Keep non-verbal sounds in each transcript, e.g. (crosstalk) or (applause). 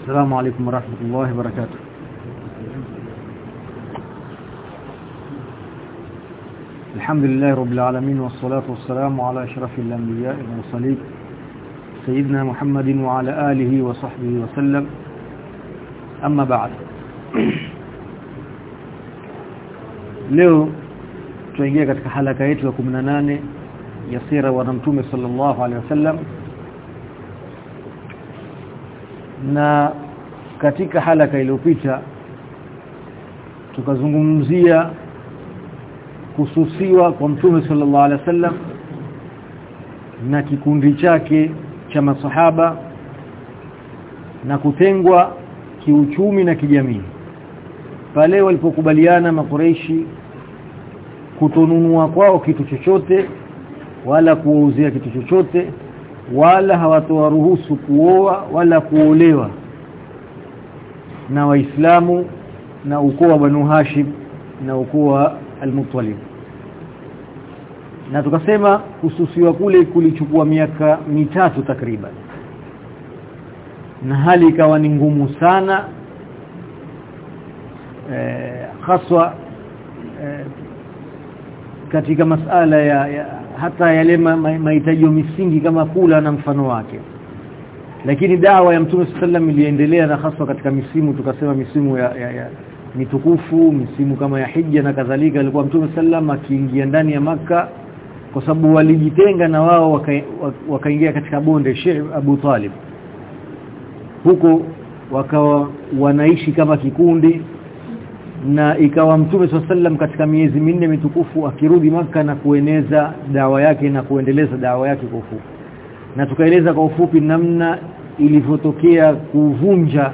السلام عليكم ورحمة الله وبركاته. الحمد لله رب العالمين والصلاة والسلام على أشرف الأنبياء والمرسلين سيدنا محمد وعلى آله وصحبه وسلم. أما بعد. leo tuingia katika halaka yetu ya 18 ya mtume sallallahu alaihi wasallam na katika halaka iliyopita tukazungumzia kususiwa kwa mtume sallallahu alaihi wasallam na kikundi chake cha masahaba na kutengwa kiuchumi na kijamii. Pale walipokubaliana makureishi kutonunua kwao kitu chochote wala kuwauzia kitu chochote wala hawatoa ruhusu kuoa wala kuolewa na waislamu na ukoo wa Banu Hashim na ukoo wa Al-Muttalib. Na tukasema kususiwa kule kulichukua miaka mitatu takriban. Na hali ikawa ni ngumu sana eh, haswa eh, katika masala ya, ya hata yale mahitaji ma, ma, misingi kama kula na mfano wake. Lakini dawa ya Mtume sallam iliendelea na haswa katika misimu tukasema misimu ya, ya, ya mitukufu misimu kama ya hija na kadhalika alikuwa Mtume sallam akiingia ndani ya maka kwa sababu walijitenga na wao wakaingia waka katika bonde Sheikh Abu Talib. Huko wakawa wanaishi kama kikundi na ikawa mtume sallam katika miezi minne mitukufu akirudi maka na kueneza dawa yake na kuendeleza dawa yake kwa ufupi. Na tukaeleza kwa ufupi namna ilivyotokea kuvunja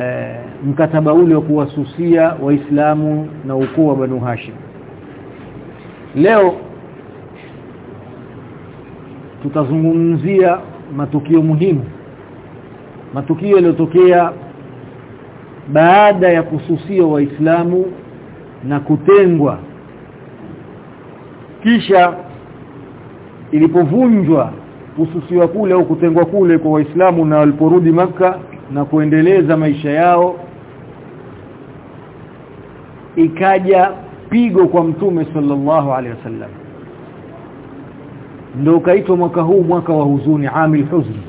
e, mkataba ule wa kuwasusia waislamu na ukoo wa Banu Hashim. Leo tutazungumzia matukio muhimu matukio yaliyotokea baada ya kususia waislamu na kutengwa. Kisha ilipovunjwa kususiwa kule au kutengwa kule kwa waislamu na waliporudi maka na kuendeleza maisha yao ikaja pigo kwa mtume sallallahu alaihi wasallam. Ndio kaitwa mwaka huu mwaka wa huzuni amil huzni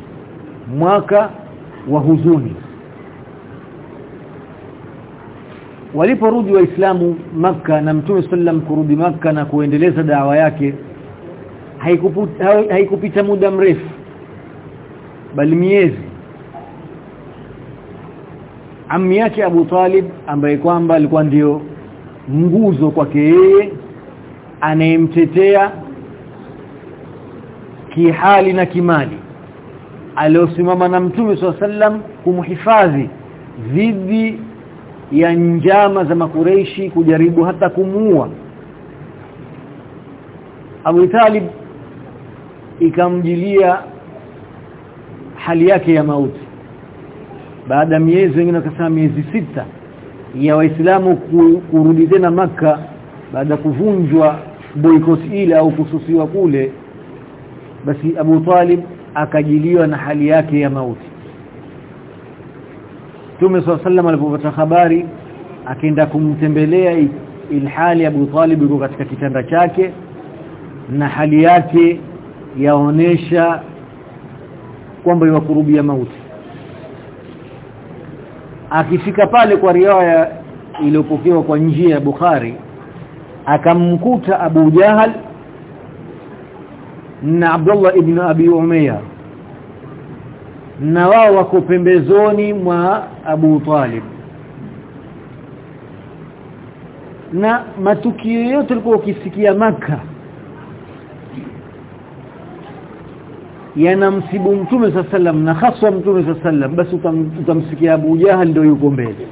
mwaka wa huzuni waliporudi waislamu maka na mtume sallam kurudi maka na kuendeleza dawa yake haikupita, muda mrefu bali miezi. Ammi yake Abu Talib ambaye kwamba alikuwa ndio nguzo kwake yeye anayemtetea kihali na kimali aliosimama na mtume sallam kumhifadhi dhidi ya njama za makureishi kujaribu hata kumuua. Abu Talib ikamjilia hali yake ya mauti. Baada ya miezi wengine wakasema miezi sita ya waislamu kurudi tena maka baada kuvunjwa boycott ile au kususiwa kule basi Abu Talib akajiliwa na hali yake ya mauti Mtume SAW alipopata habari akaenda kumtembelea ilhali Abu Talib yuko katika kitanda chake na hali yake yaonesha kwamba yakurubia mauti. Akifika pale kwa riwaya iliyopokewa kwa njia ya Bukhari akamkuta Abu Jahal na Abdullah ibn Abi Umayya na wao wako pembezoni mwa Abu Talib. Na matukio yote ulikuwa ukisikia maka yanamsibu mtume sallam na haswa mtume sallam basi utamsikia Abu Jahal ndio yuko mbele.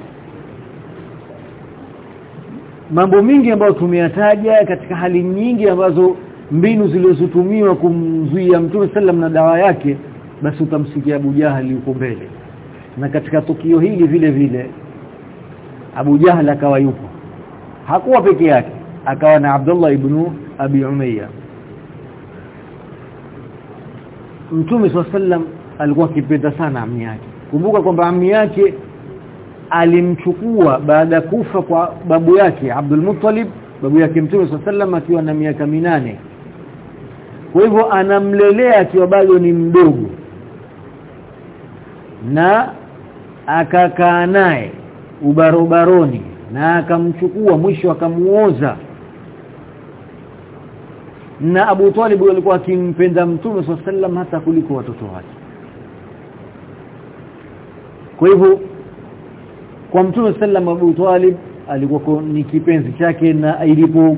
Mambo mingi ambayo tumeyataja katika hali nyingi ambazo mbinu zilizotumiwa kumzuia mtume sallam na dawa yake basi utamsikia Abu Jahali yuko mbele. Na katika tukio hili vile vile Abu Jahal akawa yupo. Hakuwa peke yake akawa na Abdullah ibn Abi Umayya. Mtume sallam alikuwa akipenda sana ammi yake. Kumbuka kwamba ammi yake alimchukua baada ya kufa kwa babu yake Abdul Muttalib babu yake Mtume sallam akiwa na miaka minane. Kwa hivyo anamlelea akiwa bado ni mdogo na akakaa naye ubarobaroni na akamchukua mwisho akamuoza. Na Abu Talib alikuwa akimpenda Mtume sallam hata kuliko watoto wake. Kwa hivyo kwa Mtume sallam Abu Talib alikuwa ni kipenzi chake na ilipo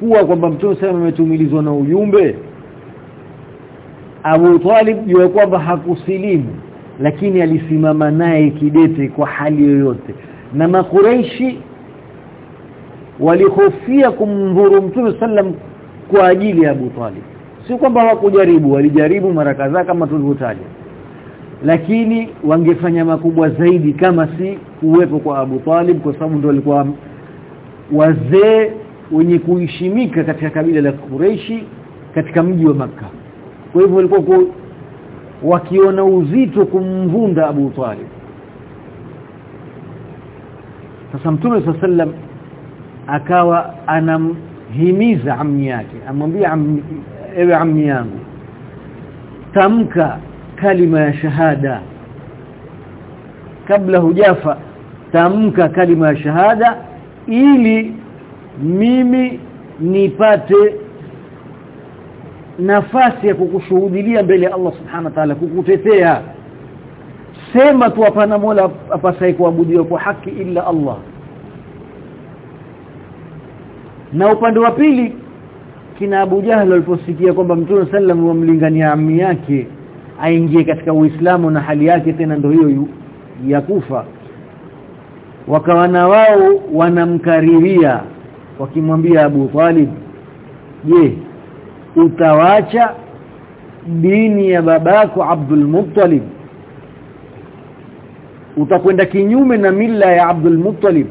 kuwa kwamba Mtume sallam ametumilizwa na ujumbe Abu Talib jua kwamba hakusilimu lakini alisimama naye kidete kwa hali yoyote. Na makureishi walihofia kumdhuru Mtume sallam kwa ajili ya Abu Talib. Sio kwamba hawakujaribu walijaribu mara kadhaa kama tulivyotaja. Lakini wangefanya makubwa zaidi kama si kuwepo kwa Abu Talib kwa sababu ndio walikuwa wazee wenye kuheshimika katika kabila la Quraishi katika mji wa maka kwa hivyo walikuwa wakiona uzito kumvunda Abu Talib. Sasa Mtume sallam akawa anamhimiza ammi yake amwambia ewe ammi yangu tamka kalima ya shahada. Kabla hujafa tamka kalima ya shahada ili mimi nipate nafasi ya kukushuhudilia mbele ya Allah subhanahu wa ta'ala kukutetea. Sema tu hapana mola apasai kuabudiwa kwa haki ila Allah. Na upande wa pili kina Abu Jahl aliposikia kwamba Mtume sallam wamlingania ammi yake aingie katika Uislamu na hali yake tena ndio hiyo ya kufa. Wakawa na wao wanamkariria wakimwambia Abu Talib je utawacha dini ya babako Abdul Muttalib. Utakwenda kinyume na mila ya Abdul Muttalib.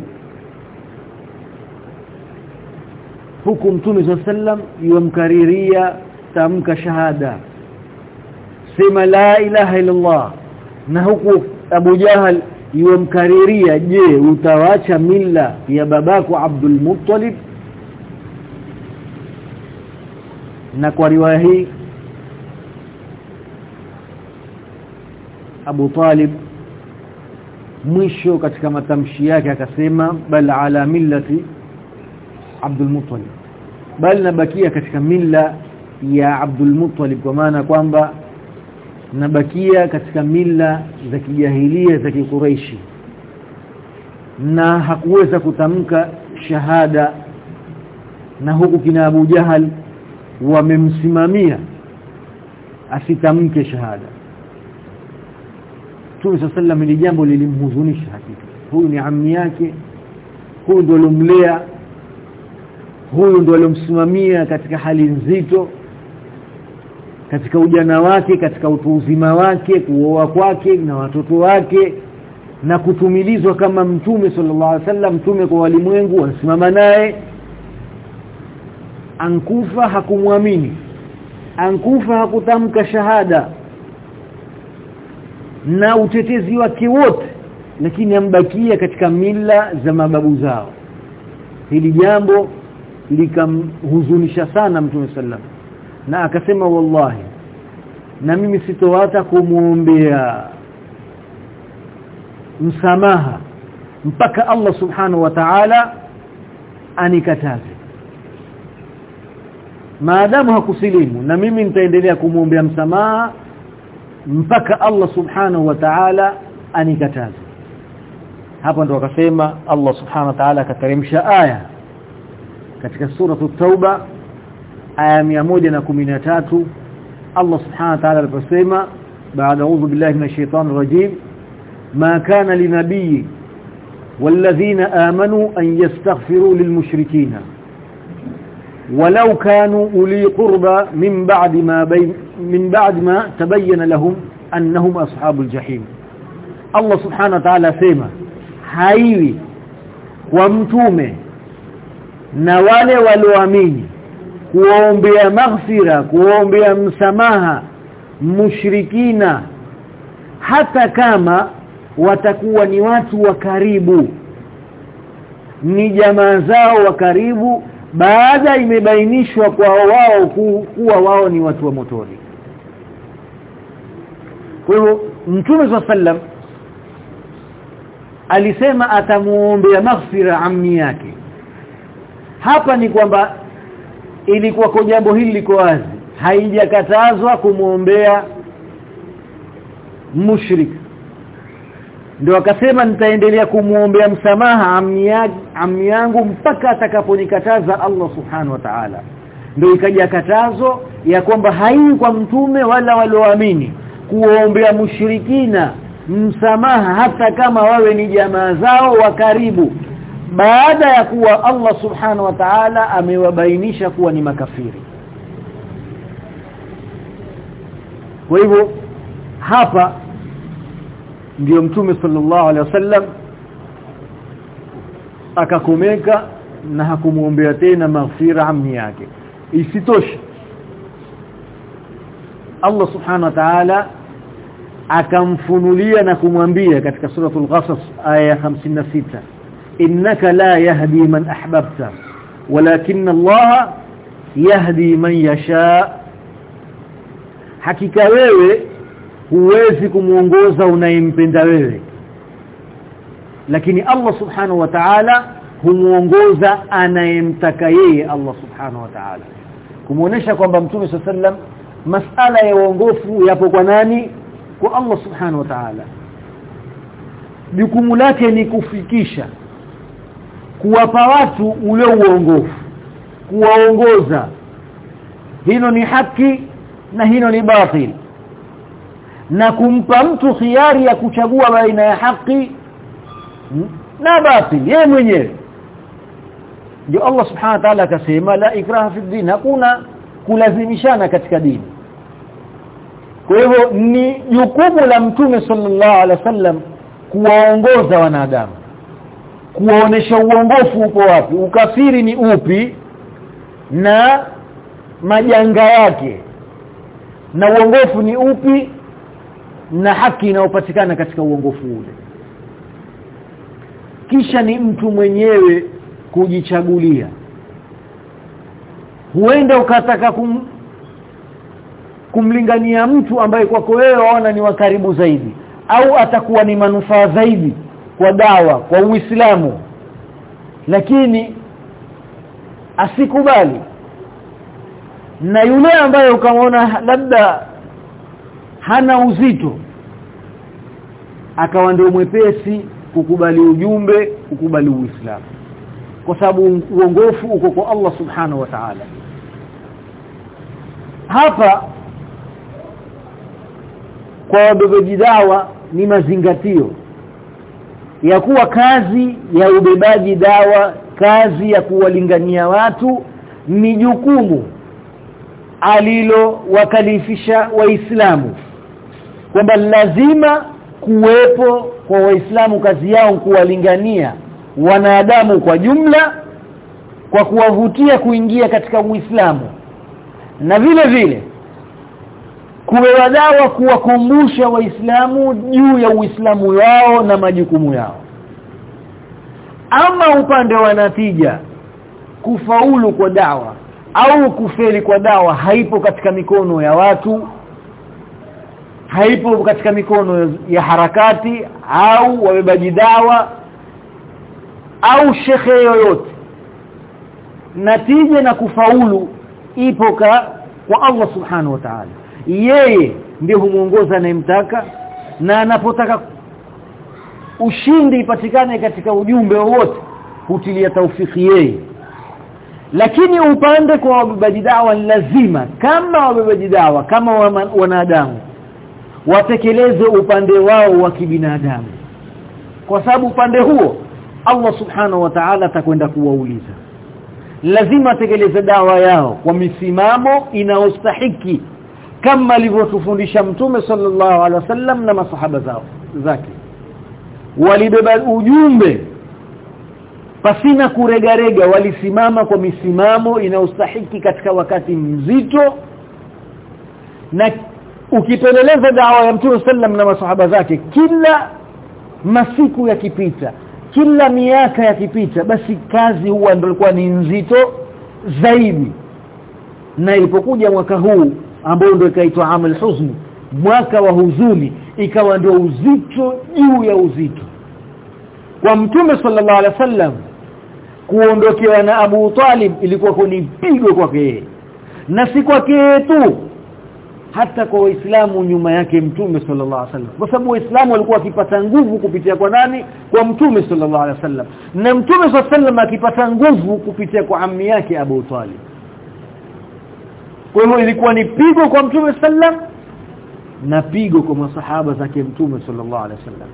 Huku Mtume sallam yumkariria tamka shahada. Sema la ilaha illallah. Na huku Abu Jahal yumkariria je utawacha mila ya babako Abdul Muttalib na kwa riwaya hii Abu Talib mwisho katika matamshi yake akasema bal ala millati Abdul Muttalib. Bal nabakia katika milla ya Abdul Muttalib kwa maana kwamba nabakia katika mila za kijahilia za kikureishi na hakuweza kutamka shahada na huku kina Abu Jahal wamemsimamia asitamke shahada. Mtume sallam ni jambo lilimhuzunisha hakika. Huyu ni ammi yake huyu ndo alomlea huyu ndo alomsimamia katika hali nzito katika ujana wake katika utu uzima wake kuoa kwake na watoto wake na kutumilizwa kama mtume sallallahu alaihi wasallam mtume kwa walimwengu wasimama naye ankufa hakumwamini. Ankufa hakutamka shahada. Na utetezi wake wote lakini ambakia katika mila za mababu zao. Hili jambo likamhuzunisha sana mtume sallam na akasema wallahi na mimi sitowata kumuombea msamaha mpaka Allah subhanahu wa ta'ala anikataze maadamu hakusilimu na mimi nitaendelea kumuombea msamaha mpaka Allah subhanahu wa ta'ala anikataze hapa ndo akasema Allah subhanahu wa ta'ala akateremsha aya katika sura at-tauba aya 113 Allah subhanahu wa ta'ala aliposema baada a'udhu billahi minash shaitani rajim ma kana linabii والذين آمنوا أن يستغفروا للمشركين walau kanu uli qurba min ba'di ma bayn min ba'di ma tabayyana lahum annahum ashabul jahim Allah subhanahu wa ta'ala sema haiwi kwa mtume na wale walioamini kuombea maghfira kuombea msamaha mushrikina hata kama watakuwa ni watu wa karibu ni jamaa zao wa karibu baada imebainishwa kwa wao kuwa wao ni watu wa motoni. Kwa hivyo mtume sallam alisema atamuombea maghfira ammi yake. Hapa ni kwamba ilikuwa kwa jambo hili liko wazi. Haijakatazwa kumuombea mushrik ndio akasema nitaendelea kumuombea msamaha ammi yangu mpaka atakaponikataza Allah subhanahu wa ta'ala. Ndio ikaja katazo ya kwamba hai kwa mtume wala walioamini kuombea mushrikina msamaha hata kama wawe ni jamaa zao wa karibu baada ya kuwa Allah subhanahu wa ta'ala amewabainisha kuwa ni makafiri. Kwa hivyo hapa ndiyo mtume sallallahu alaihi wasallam akakomeka na hakumuombea tena maghfira amni yake isitoshe Allah subhanahu wa ta'ala akamfunulia na kumwambia katika suratul ghasas aya 56 innaka la yahdi man ahbabta walakin Allah yahdi man yasha hakika wewe huwezi kumuongoza unayempenda wewe. Lakini Allah subhanahu wa ta'ala humuongoza anayemtaka yeye Allah subhanahu wa ta'ala. Kumuonesha kwamba mtume sallam masala ya uongofu yapo kwa nani? Kwa Allah subhanahu wa ta'ala. Jukumu lake ni kufikisha kuwapa watu ule uongofu kuwaongoza. Hilo ni haki na hilo ni batil na kumpa mtu khiari ya kuchagua baina ya haki na batil yeye mwenyewe. Ndio Allah subhanahu wa ta'ala akasema la ikraha fi din hakuna kulazimishana katika dini. Kwa hivyo ni jukumu la mtume sallallahu alaihi wasallam kuwaongoza wanadamu. Kuwaonesha uongofu upo wapi ukafiri ni upi na majanga yake na uongofu ni upi na haki inayopatikana katika uongofu ule. Kisha ni mtu mwenyewe kujichagulia. Huenda ukataka kum, kumlingania mtu ambaye kwako wewe waona ni wa karibu zaidi au atakuwa ni manufaa zaidi kwa dawa kwa Uislamu. Lakini asikubali. Na yule ambaye ukamwona labda hana uzito. Akawa ndio mwepesi kukubali ujumbe kukubali uislamu. Kwa sababu uongofu uko kwa Allah subhanahu wa ta'ala. Hapa kwa wabebaji dawa ni mazingatio ya kuwa kazi ya ubebaji dawa kazi ya kuwalingania watu ni jukumu alilo wakalifisha waislamu kwamba lazima kuwepo kwa waislamu kazi yao kuwalingania wanadamu kwa jumla kwa kuwavutia kuingia katika uislamu. Na vile vile kuwewa dawa kuwakumbusha waislamu juu ya uislamu wao na majukumu yao. Ama upande wa natija kufaulu kwa dawa au kufeli kwa dawa haipo katika mikono ya watu haipo katika mikono ya harakati au wabebaji dawa au shekhe yoyote. Natija na kufaulu ipo kwa Allah subhanahu wa ta'ala. Yeye ndiye humuongoza anayemtaka na anapotaka ushindi ipatikane katika ujumbe wote hutilia taufiki yeye. Lakini upande kwa wabebaji dawa lazima kama wabebaji dawa kama wanadamu watekeleze upande wao wa kibinadamu. Kwa sababu upande huo Allah subhanahu wa ta'ala atakwenda kuwauliza. Lazima tekeleze dawa yao kwa misimamo inayostahiki kama alivyotufundisha mtume sallallahu alaihi wasallam na masahaba zao zake. Walibeba ujumbe pasina kuregarega walisimama kwa misimamo inayostahiki katika wakati mzito na ukipeleleza dawa ya Mtume sallam na masahaba zake kila masiku yakipita kila miaka yakipita basi kazi huwa ndio ilikuwa ni nzito zaidi. Na ilipokuja mwaka huu ambao ndio ikaitwa amal huzni mwaka wa huzuni ikawa ndio uzito juu ya uzito. Kwa mtume sallallahu alaihi wasallam kuondokewa na Abu Talib ilikuwa ni pigo kwake na si kwake tu hata kwa waislamu nyuma yake mtume sallallahu alaihi wasallam. Kwa sababu waislamu walikuwa wakipata nguvu kupitia kwa nani? Kwa mtume sallallahu alaihi wasallam. Na mtume sallallahu alaihi wasallam akipata nguvu kupitia kwa ammi yake Abu Talib. Kwa hivyo ilikuwa ni pigo kwa mtume sallam na pigo kwa masahaba zake mtume sallallahu alaihi wasallam.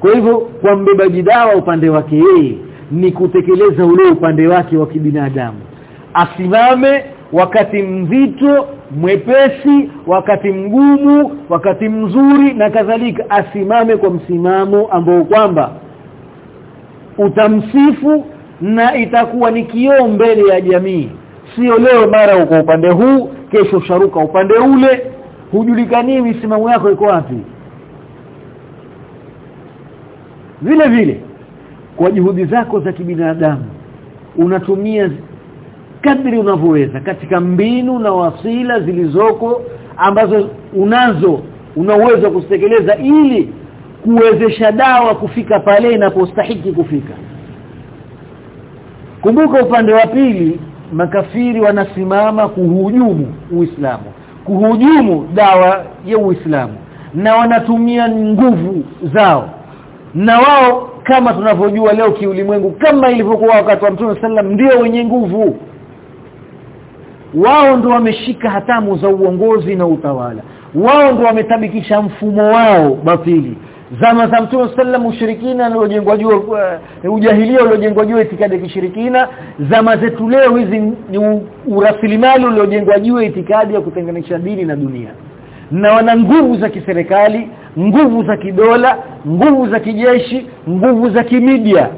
Kwa hivyo kwa mbebaji dawa upande wake yeye ni kutekeleza ule upande wake wa kibinadamu. Asimame wakati mzito mwepesi wakati mgumu wakati mzuri na kadhalika asimame kwa msimamo ambao kwamba utamsifu na itakuwa ni kioo mbele ya jamii. Sio leo mara uko upande huu kesho sharuka upande ule. Hujulikani misimamo yako iko wapi. Vile vile kwa juhudi zako za kibinadamu unatumia kadri unavyoweza katika mbinu na wasila zilizoko ambazo unazo una uwezo wa ili kuwezesha dawa kufika pale inapostahiki kufika. Kumbuka upande wa pili makafiri wanasimama kuhujumu Uislamu kuhujumu dawa ya Uislamu na wanatumia nguvu zao. Na wao kama tunavyojua leo kiulimwengu kama ilivyokuwa wakati wa Mtume sallam ndio wenye nguvu wao ndio wameshika hatamu za uongozi na utawala. Wao ndio wametabikisha mfumo wao batili. Zama za Mtume sallam ushirikina uliojengwa juu uh, ujahilia uliojengwa juu itikadi ya kishirikina. Zama zetu leo hizi ni urasilimali uliojengwa juu itikadi ya kutenganisha dini na dunia. Na wana nguvu za kiserikali nguvu za kidola nguvu za kijeshi nguvu za kimedia.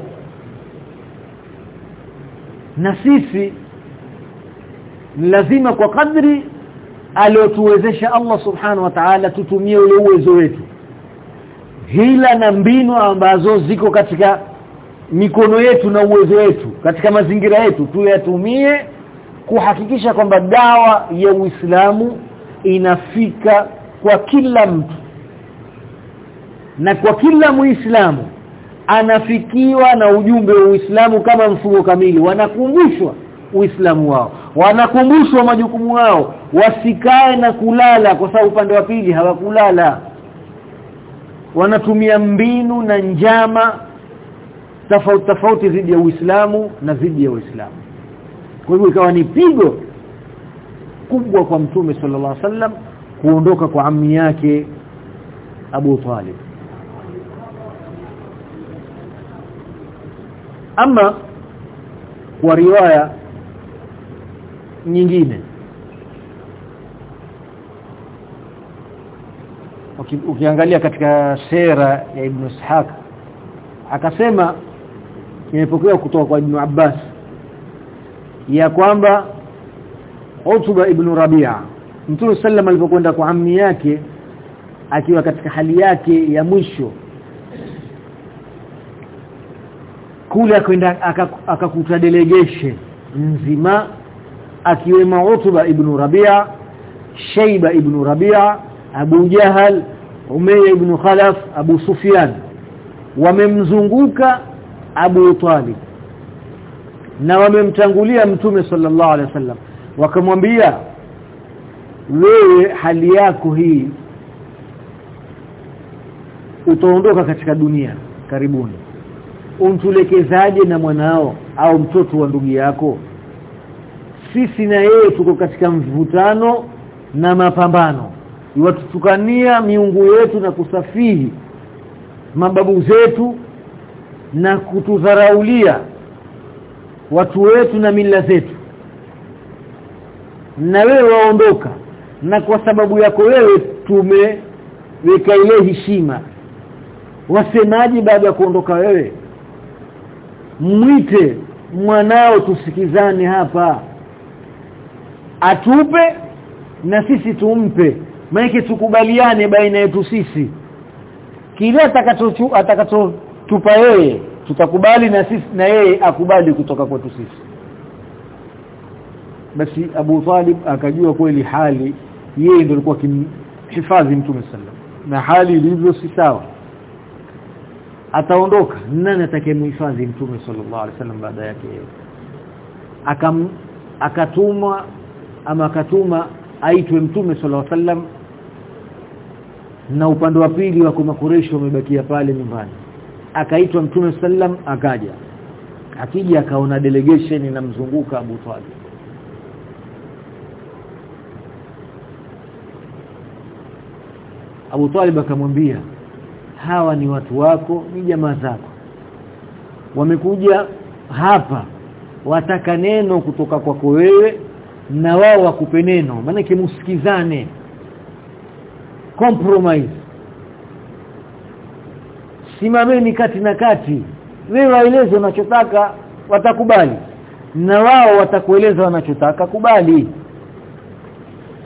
Na sisi lazima kwa kadri aliotuwezesha Allah subhanahu wa ta'ala tutumie ule uwezo wetu. Hila na mbinu ambazo ziko katika mikono yetu na uwezo wetu katika mazingira yetu tuyatumie kuhakikisha kwamba dawa ya Uislamu inafika kwa kila mtu. Na kwa kila muislamu anafikiwa na ujumbe wa Uislamu kama mfumo kamili wanakumbushwa Uislamu wao wanakumbushwa majukumu yao wasikae na kulala kwa sababu upande wa pili hawakulala. Wanatumia mbinu na njama tofauti tofauti dhidi ya Uislamu na dhidi ya Uislamu kwa hivyo ikawa ni pigo kubwa kwa mtume sallallahu alaihi wasallam kuondoka kwa ammi yake Abu Talib. Ama kwa riwaya nyingine. Ukiangalia katika sera ya Ibn Ishaq akasema imepokewa kutoka kwa Ibn Abbas ya kwamba Utba ibn Rabi'a Mtume sallam alipokwenda kwa ammi yake akiwa katika hali yake ya mwisho kule akwenda akakuta delegation nzima akiwemo Utba ibn Rabi'a Shayba ibn Rabi'a Abu Jahal Umayya ibn Khalaf Abu Sufyan. Wamemzunguka Abu Talib. Na wamemtangulia mtume sallallahu alaihi wasallam. Wakamwambia wewe hali yako hii utaondoka katika dunia karibuni. Untulekezaje na mwanao au mtoto wa ndugu yako sisi na yeye tuko katika mvutano na mapambano. Iwatutukania miungu yetu na kusafihi mababu zetu na kutudharaulia watu wetu na mila zetu. Na wewe waondoka na kwa sababu yako wewe tumeweka ile heshima. Wasemaji baada ya kuondoka wewe? Mwite mwanao tusikizane hapa atupe na sisi tumpe. Maana tukubaliane baina yetu sisi. Kile atakacho atakachotupa yeye tutakubali na sisi na yeye akubali kutoka kwetu sisi. Basi Abu Talib akajua kweli hali yeye ndio alikuwa kimhifadhi Mtume sallam na hali ilivyo si sawa. Ataondoka. Nani atakayemhifadhi Mtume sallallahu alaihi wasallam baada yake akam akatuma ama akatuma aitwe Mtume sallallahu alaihi wasallam na upande wa pili wa kumakuresho wamebakia pale nyumbani. Akaitwa Mtume sallam akaja. Akija akaona delegation inamzunguka Abu Talib. Abu Talib akamwambia hawa ni watu wako ni jamaa zako. Wamekuja hapa wataka neno kutoka kwako wewe na wao wakupe neno. Maana kimsikizane compromise. Simameni kati na kati. Wewe waeleze unachotaka watakubali. Na wao watakueleza wanachotaka kubali.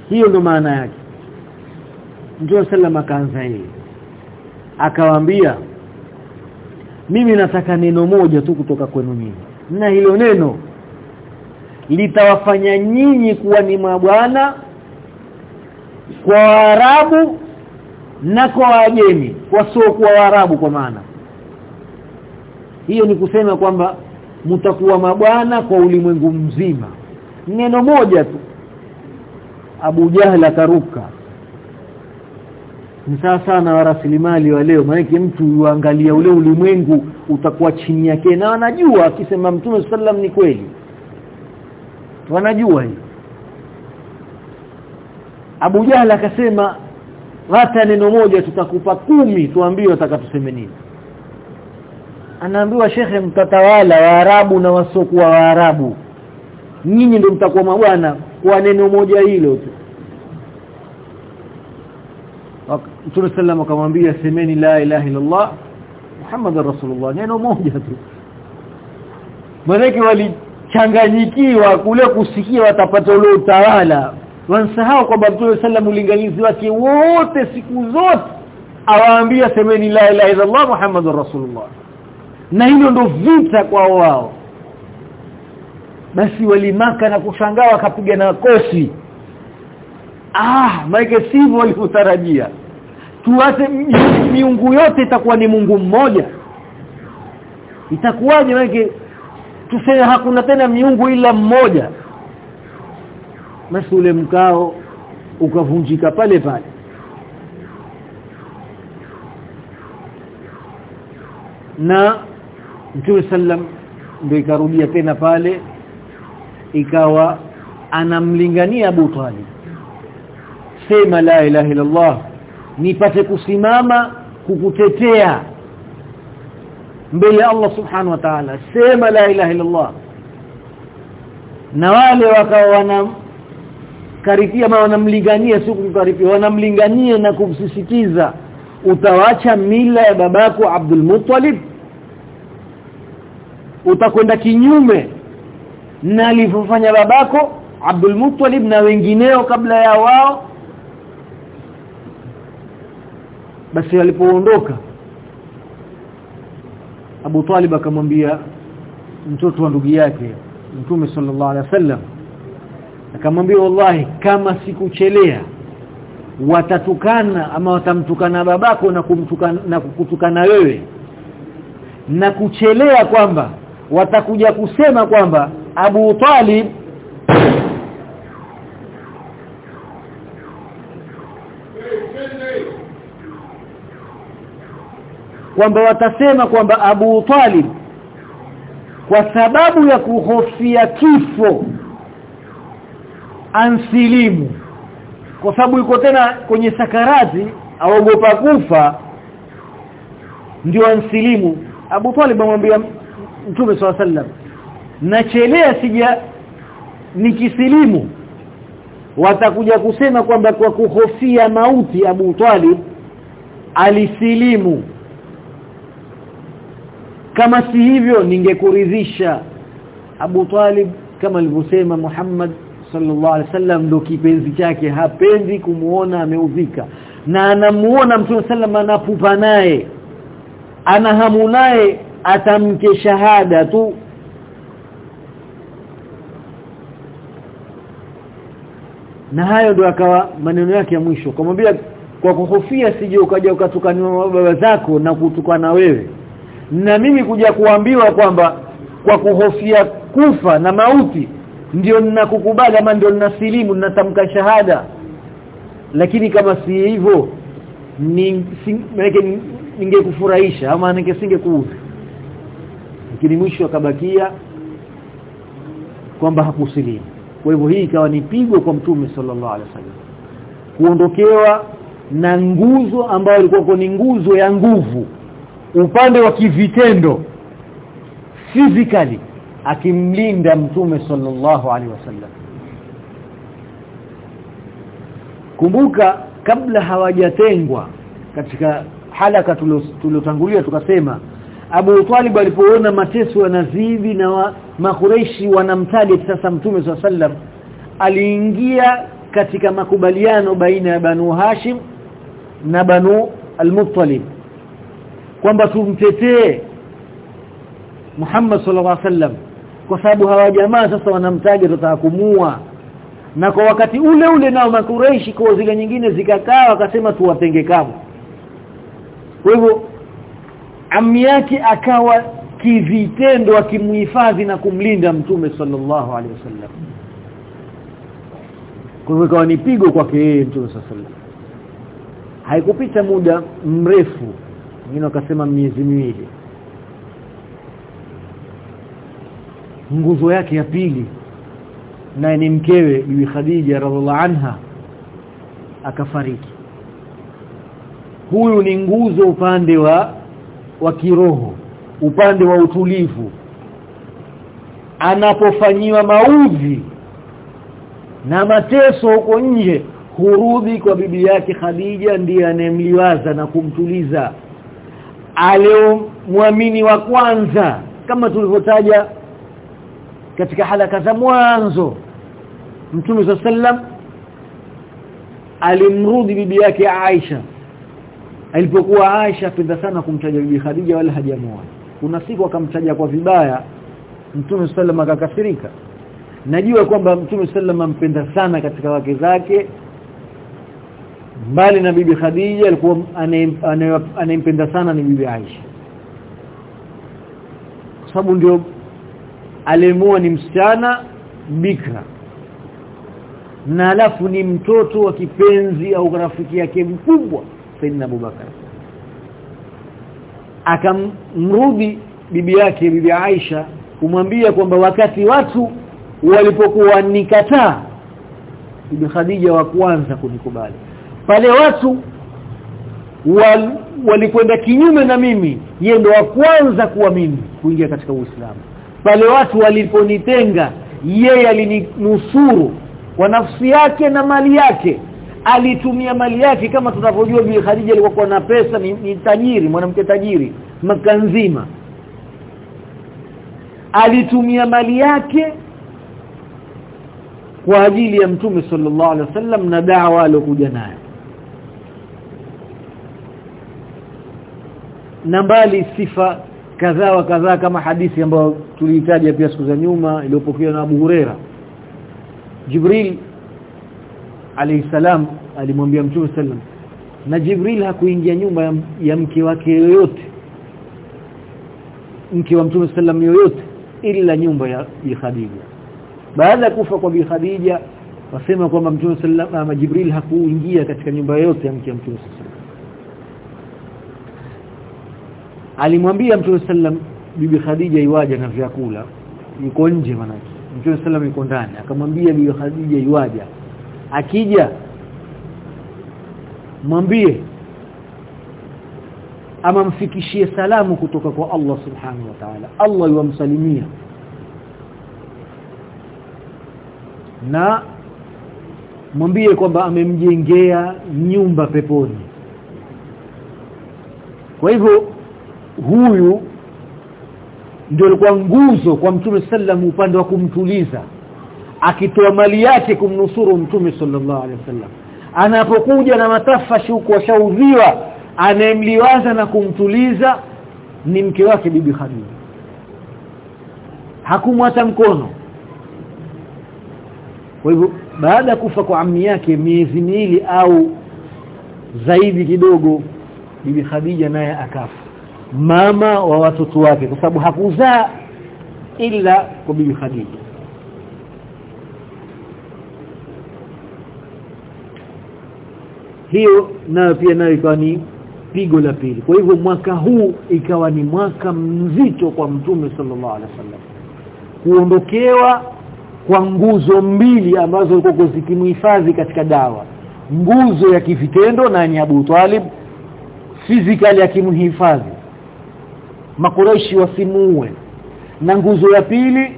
Hiyo ndo maana yake. Ndio sallama kaanza hii akawaambia mimi nataka neno moja tu kutoka kwenu nyinyi. Na hilo neno litawafanya nyinyi kuwa ni mabwana kwa Waarabu na kwa wageni kwa sio kwa Waarabu kwa maana. Hiyo ni kusema kwamba mtakuwa mabwana kwa ulimwengu mzima. Neno moja tu Abu Jahl akaruka. Ni sawa sana wa rasilimali wa leo maana mtu uangalia ule ulimwengu utakuwa chini yake na wanajua akisema Mtume sallam ni kweli wanajua hii Abu Jahl akasema hata neno moja tutakupa kumi tuambie utakatuseme nini. Anaambiwa shekhe mtatawala waarabu na wasokuwa waarabu nyinyi ndio mtakuwa mabwana kwa neno moja hilo tu. Mtume sallam akamwambia semeni la ilaha illallah Muhammadur Rasulullah. Neno moja tu. Malaki walichanganyikiwa kule kusikia watapata ule utawala. Wansahau kwamba Mtume sallam ulinganizi wake wote siku zote awaambia semeni la ilaha illa Allah Muhammadur Rasulullah. Na hilo ndo vita kwa wao. Basi walimaka na kushangaa wakapiga na kosi ah maana sivyo walivyotarajia. Tuache miungu yote itakuwa ni Mungu mmoja. Itakuwaje? Maana tuseme hakuna tena miungu ila mmoja. Basi ule mkao ukavunjika pale pale. Na Mtume sallam ndio ikarudia tena pale ikawa anamlingania Abu Talib. Sema la ilaha illa Allah nipate kusimama kukutetea mbele ya Allah subhanahu wa ta'ala sema la ilaha illa Allah na wale wakawa wana karipia ma wanamlingania si kumkaripia wanamlingania na kumsisitiza utawacha mila ya babako Abdul Muttalib? Utakwenda kinyume na alivyofanya babako Abdul Muttalib na wengineo kabla ya wao? Basi alipoondoka Abu Talib akamwambia mtoto wa ndugu yake Mtume sallallahu alaihi wasallam akamwambia wallahi kama sikuchelea watatukana ama watamtukana babako na kumtukana na kukutukana wewe. Na kuchelea kwamba watakuja kusema kwamba Abu Talib kwamba watasema kwamba Abu Talib kwa sababu ya kuhofia kifo ansilimu kwa sababu yuko tena kwenye sakarati aogopa kufa ndio ansilimu. Abu Talib amwambia Mtume swalla sallam nachelea sija nikisilimu. Watakuja kusema kwamba kwa kuhofia mauti Abu Talib alisilimu kama si hivyo ningekuridhisha. Abu Talib kama alivyosema Muhammad sallallahu alaihi wasallam ndo kipenzi chake hapendi kumuona ameudhika. Na anamuona mtume sallam anapupa naye. Anahamu naye atamke shahada tu. Na hayo ndio akawa maneno yake ya mwisho. Kumwambia kwa kuhofia sije ukaja ukatukana baba zako na kutukana wewe na mimi kuja kuambiwa kwamba kwa kuhofia kufa na mauti ndio ninakukubali ama ndio ninasilimu ninatamka shahada. Lakini kama si hivyo ninge ningekufurahisha ama ningesingekuudhi lakini mwisho akabakia kwamba hakusilimu. Kwa hivyo hii ikawa ni pigo kwa mtume sallallahu alaihi wasallam. Kuondokewa na nguzo ambayo ilikuwa ni nguzo ya nguvu upande wa kivitendo physically akimlinda mtume sallallahu alaihi wasallam. Kumbuka kabla hawajatengwa katika halaka tuliotangulia tukasema Abu Talib alipoona mateso yanazidi na wa, makureishi wanamtaja sasa mtume sallam aliingia katika makubaliano baina ya Banu Hashim na Banu Al-Muttalib kwamba tumtetee Muhammad sallallahu alaihi wasallam. Kwa sababu hawa jamaa sasa wanamtaja tutakumua na kwa wakati ule ule nao makureishi kwa zile nyingine zikakaa wakasema tuwatenge kavu kwa hivyo ammi yake akawa kivitendo akimhifadhi na kumlinda mtume sallallahu alaihi wasallam. Kwa hivyo ikawa ni pigo kwake yeye mtume sallallahu haikupita muda mrefu wengine wakasema miezi miwili. Nguzo yake ya pili naye ni mkewe bibi Khadija radhiallahu anha akafariki. Huyu ni nguzo upande wa wa kiroho upande wa utulivu. Anapofanyiwa maudhi na mateso huko nje hurudi kwa bibi yake Khadija ndiye anemliwaza na kumtuliza aliomwamini wa kwanza kama tulivyotaja katika halaka za mwanzo. Mtume sallam alimrudi bibi yake Aisha. Alipokuwa Aisha penda sana kumtaja bibi Khadija wala hajamuona kuna siku akamtaja kwa vibaya Mtume sallam akakasirika. Najua kwamba Mtume sallam ampenda sana katika wake zake mbali na bibi Khadija alikuwa anayempenda sana ni bibi Aisha. Kwa sababu ndio alimua ni msichana bikra. Na alafu ni mtoto wa kipenzi au rafiki yake mkubwa Saidina Abubakar akamrudi bibi yake bibi Aisha kumwambia kwamba wakati watu walipokuwa nikataa bibi Khadija wa kwanza kunikubali pale watu wal, walikwenda kinyume na mimi yeye ndo wa kwanza kuwa mimi kuingia katika Uislamu. Pale watu waliponitenga yeye alininusuru kwa nafsi yake na mali yake. Alitumia mali yake kama tunavyojua Bi Khadija alikuwa na pesa ni, ni tajiri mwanamke tajiri maka nzima. Alitumia mali yake kwa ajili ya mtume sallallahu alaihi wasallam na da'wa aliyokuja nayo na mbali sifa kadhaa wa kadhaa kama hadithi ambayo tulihitaji pia siku za nyuma iliyopokewa na Abu Huraira. Jibril alayhi salam alimwambia Mtume sallam na Jibril hakuingia nyumba ya, mke wake yoyote mke wa Mtume sallam yoyote ila nyumba ya Bi Khadija. Baada ya kufa kwa Bi Khadija wasema kwamba Mtume sallam Jibril hakuingia katika nyumba yoyote ya mke wa Mtume sallam alimwambia Mtume sallam bibi Khadija iwaja na vyakula? Yuko nje manake. Mtume sallam yuko ndani. Akamwambia bibi Khadija iwaja akija mwambie ama mfikishie salamu kutoka kwa Allah subhanahu wa ta'ala. Allah yuwamsalimia na mwambie kwamba amemjengea nyumba peponi. Kwa hivyo huyu ndio alikuwa nguzo kwa mtume sallam upande wa kumtuliza akitoa mali yake kumnusuru mtume sallallahu alaihi wasallam. Anapokuja na matafashi huko washaudhiwa anayemliwaza na kumtuliza ni mke wake bibi Khadija. Hakumwata mkono. Kwa hivyo baada ya kufa kwa ammi yake miezi miwili au zaidi kidogo bibi Khadija naye akafa mama wa watoto wake kwa sababu hakuzaa ila kwa bibi Khadija. Hiyo nayo pia nayo ikawa ni pigo la pili. Kwa hivyo mwaka huu ikawa ni mwaka mzito kwa mtume sallallahu alaihi wasallam. Kuondokewa kwa nguzo mbili ambazo zilikuwa zikimhifadhi katika dawa. Nguzo ya kivitendo na ni Abu Talib physically akimhifadhi makureishi wasimuue. Na nguzo ya pili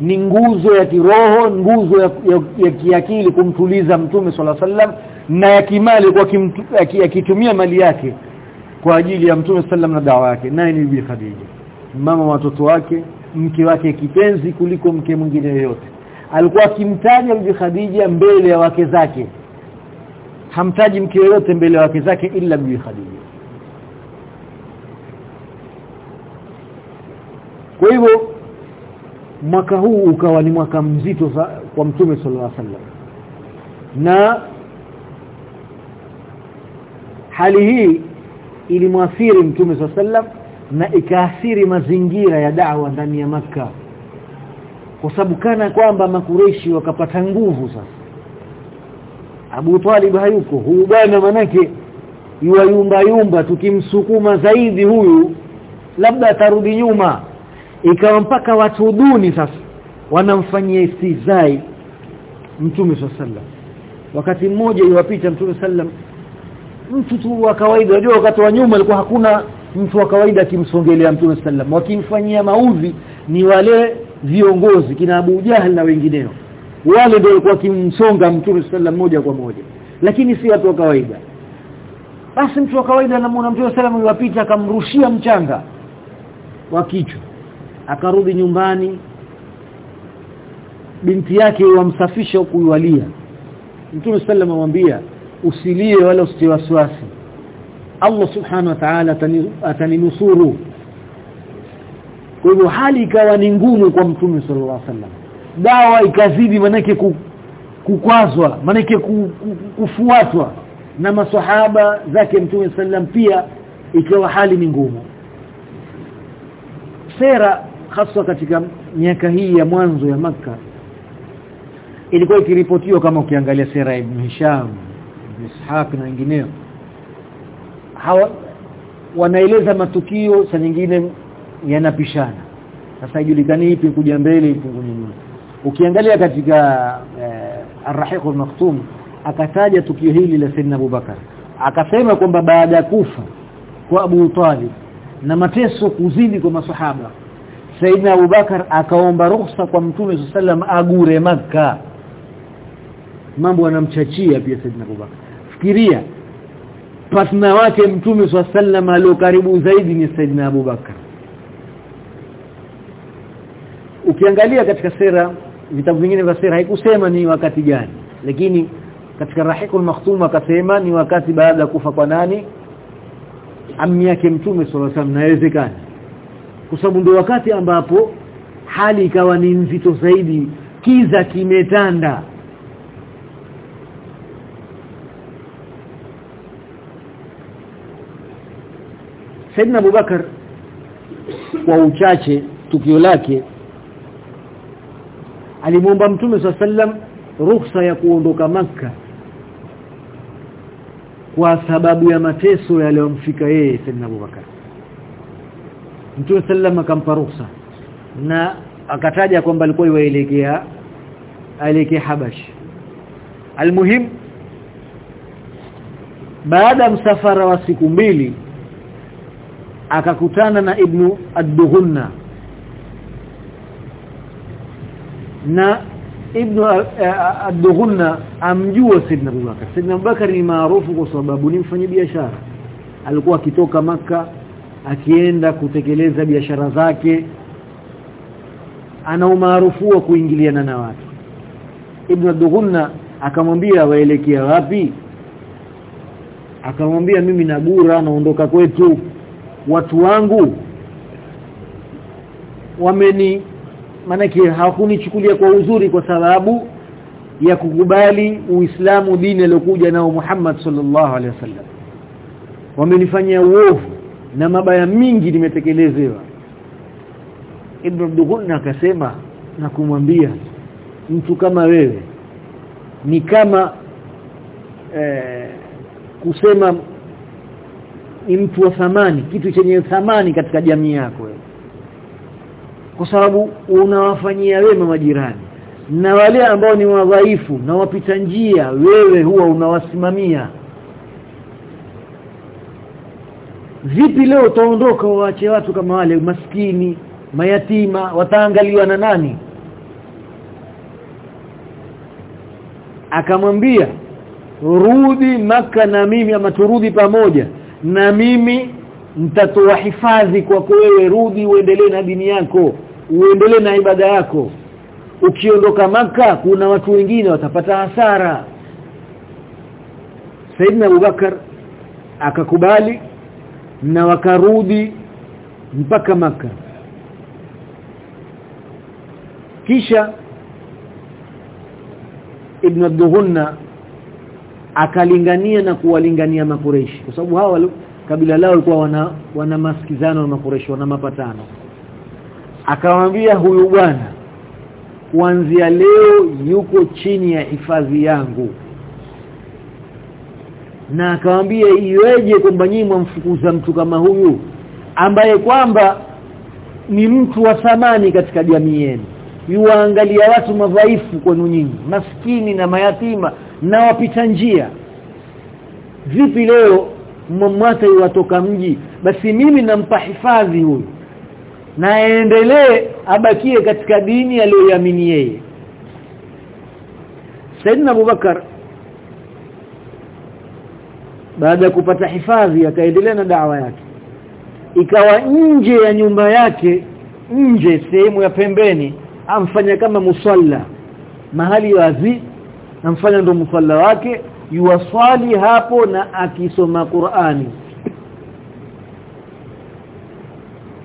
ni nguzo ya kiroho nguzo ya, ya, ya kiakili kumtuliza mtume swalla sallam na ya kimali kwa akitumia mali yake kwa ajili ya mtume sallam na dawa yake. Naye ni bibi Khadija. Mama watoto wake mke wake kipenzi kuliko mke mwingine yoyote alikuwa akimtaja bibi Khadija mbele ya wake zake. Hamtaji mke yoyote mbele ya wake zake ila bibi Khadija kwa hivyo mwaka huu ukawa ni mwaka mzito kwa mtume sallallahu alaihi wasallam. Na hali hii ilimwathiri mtume sallam na ikaathiri mazingira ya da'wa ndani ya maka kwa sababu kana kwamba makureshi wakapata nguvu sasa. Abu Talib hayuko. Huyu bwana manake yuayumba yumba tukimsukuma zaidi huyu labda atarudi nyuma ikawa mpaka watu duni sasa wanamfanyia istizai mtume sallam. Wakati mmoja iwapita mtume sallam mtu tu wa kawaida. Unajua wakati wa nyuma alikuwa hakuna mtu wa kawaida akimsongelea mtume sallam. Wakimfanyia maudhi ni wale viongozi kina Abu Jahal na wengineo. Wale ndio walikuwa kimsonga mtume sallam moja kwa moja. Lakini si watu wa kawaida. Basi mtu wa kawaida anamuona mtume sallam yuwapita akamrushia mchanga wa kichwa akarudi nyumbani binti yake wamsafisha huku yualia. Mtume sallam amwambia usilie wala usitie wasiwasi. Allah subhanahu wa ta'ala ataninusuru. Kwa hivyo hali ikawa ni ngumu kwa mtume sallallahu alaihi wasallam dawa ikazidi manake kukwazwa manake kufuatwa. Na maswahaba zake mtume sallam pia ikawa hali ni ngumu. Sera hasa katika miaka hii ya mwanzo ya maka ilikuwa ikiripotiwa kama ukiangalia sera ya Ibn Hisham Ishaq na wengineo. Hawa wanaeleza matukio sa nyingine yanapishana. Sasa ijulikani ipi kuja mbele ipi kunyuma ukiangalia katika eh, Ar-Rahiq al-Maktum akataja tukio hili la Sayyidina Abubakar akasema kwamba baada ya kufa kwa Abu Talib na mateso kuzidi kwa masahaba Sayyidina Abubakar akaomba ruhusa kwa Mtume sallam agure maka mambo anamchachia pia Saidina Abubakar fikiria partner wake Mtume sallam alio karibu zaidi ni Sayyidina Abubakar ukiangalia katika sera vitabu vingine vya sera haikusema ni wakati gani lakini katika Rahikul Maktum akasema ni wakati baada ya kufa kwa nani? Ammi yake mtume sallallahu alaihi wasallam inawezekana kwa sababu ndio wakati ambapo hali ikawa ni nzito zaidi kiza kimetanda. Saidina Abubakar kwa uchache tukio lake alimwomba mtume sallam ruhusa ya kuondoka maka kwa sababu ya mateso yaliyomfika yeye Saidina Abubakar Mtume sallam akampa ruhusa. Na akataja kwamba alikuwa yuelekea aelekea Habash. Almuhim baada msafara wa siku mbili akakutana na ibnu ad-Dughunna. Na ibnu ad-Dughunna amjua Sidna Abubakar. Sidna Abubakar ni maarufu kwa sababu ni mfanyabiashara. Alikuwa akitoka maka akienda kutekeleza biashara zake ana umaarufu wa kuingiliana na watu. Ibn Dughunna akamwambia waelekea wapi? Akamwambia mimi na bura naondoka kwetu. Watu wangu wameni manake hawakunichukulia kwa uzuri kwa sababu ya kukubali Uislamu dini aliyokuja nao Muhammad sallallahu alaihi wasallam. Wamenifanyia uovu na mabaya mingi nimetekelezewa. Ibn Dughunna akasema na kumwambia mtu kama wewe ni kama eh, kusema ni mtu wa thamani kitu chenye thamani katika jamii yako wewe. Kwa sababu unawafanyia wema majirani na wale ambao ni wadhaifu na wapita njia wewe huwa unawasimamia vipi leo utaondoka waache watu kama wale maskini mayatima wataangaliwa na nani? Akamwambia rudi maka na mimi ama turudi pamoja na mimi nitatoa hifadhi kwako wewe. Rudi uendelee na dini yako uendelee na ibada yako. Ukiondoka maka kuna watu wengine watapata hasara. Saidina Abubakar akakubali na wakarudi mpaka maka kisha Ibn Duhunna akalingania na kuwalingania makureshi kwa sababu hawa kabila lao walikuwa wana wana masikizano na makureshi wana mapatano. Akamwambia huyu bwana kuanzia leo yuko chini ya hifadhi yangu na akamwambia iweje kwamba nyinyi mwamfukuza mtu kama huyu ambaye kwamba ni mtu wa thamani katika jamii yenu? Yuwaangalia watu madhaifu kwenu nyinyi maskini na mayatima na wapita njia. Vipi leo mmwata iwatoka mji? Basi mimi nampa hifadhi huyu na aendelee abakie katika dini aliyoiamini yeye. Saidina Abubakar baada ya kupata hifadhi akaendelea na dawa yake. Ikawa nje ya nyumba yake nje sehemu ya pembeni amfanya kama musalla. Mahali wazi amfanya ndo musalla wake yuwasali hapo na akisoma Qur'ani.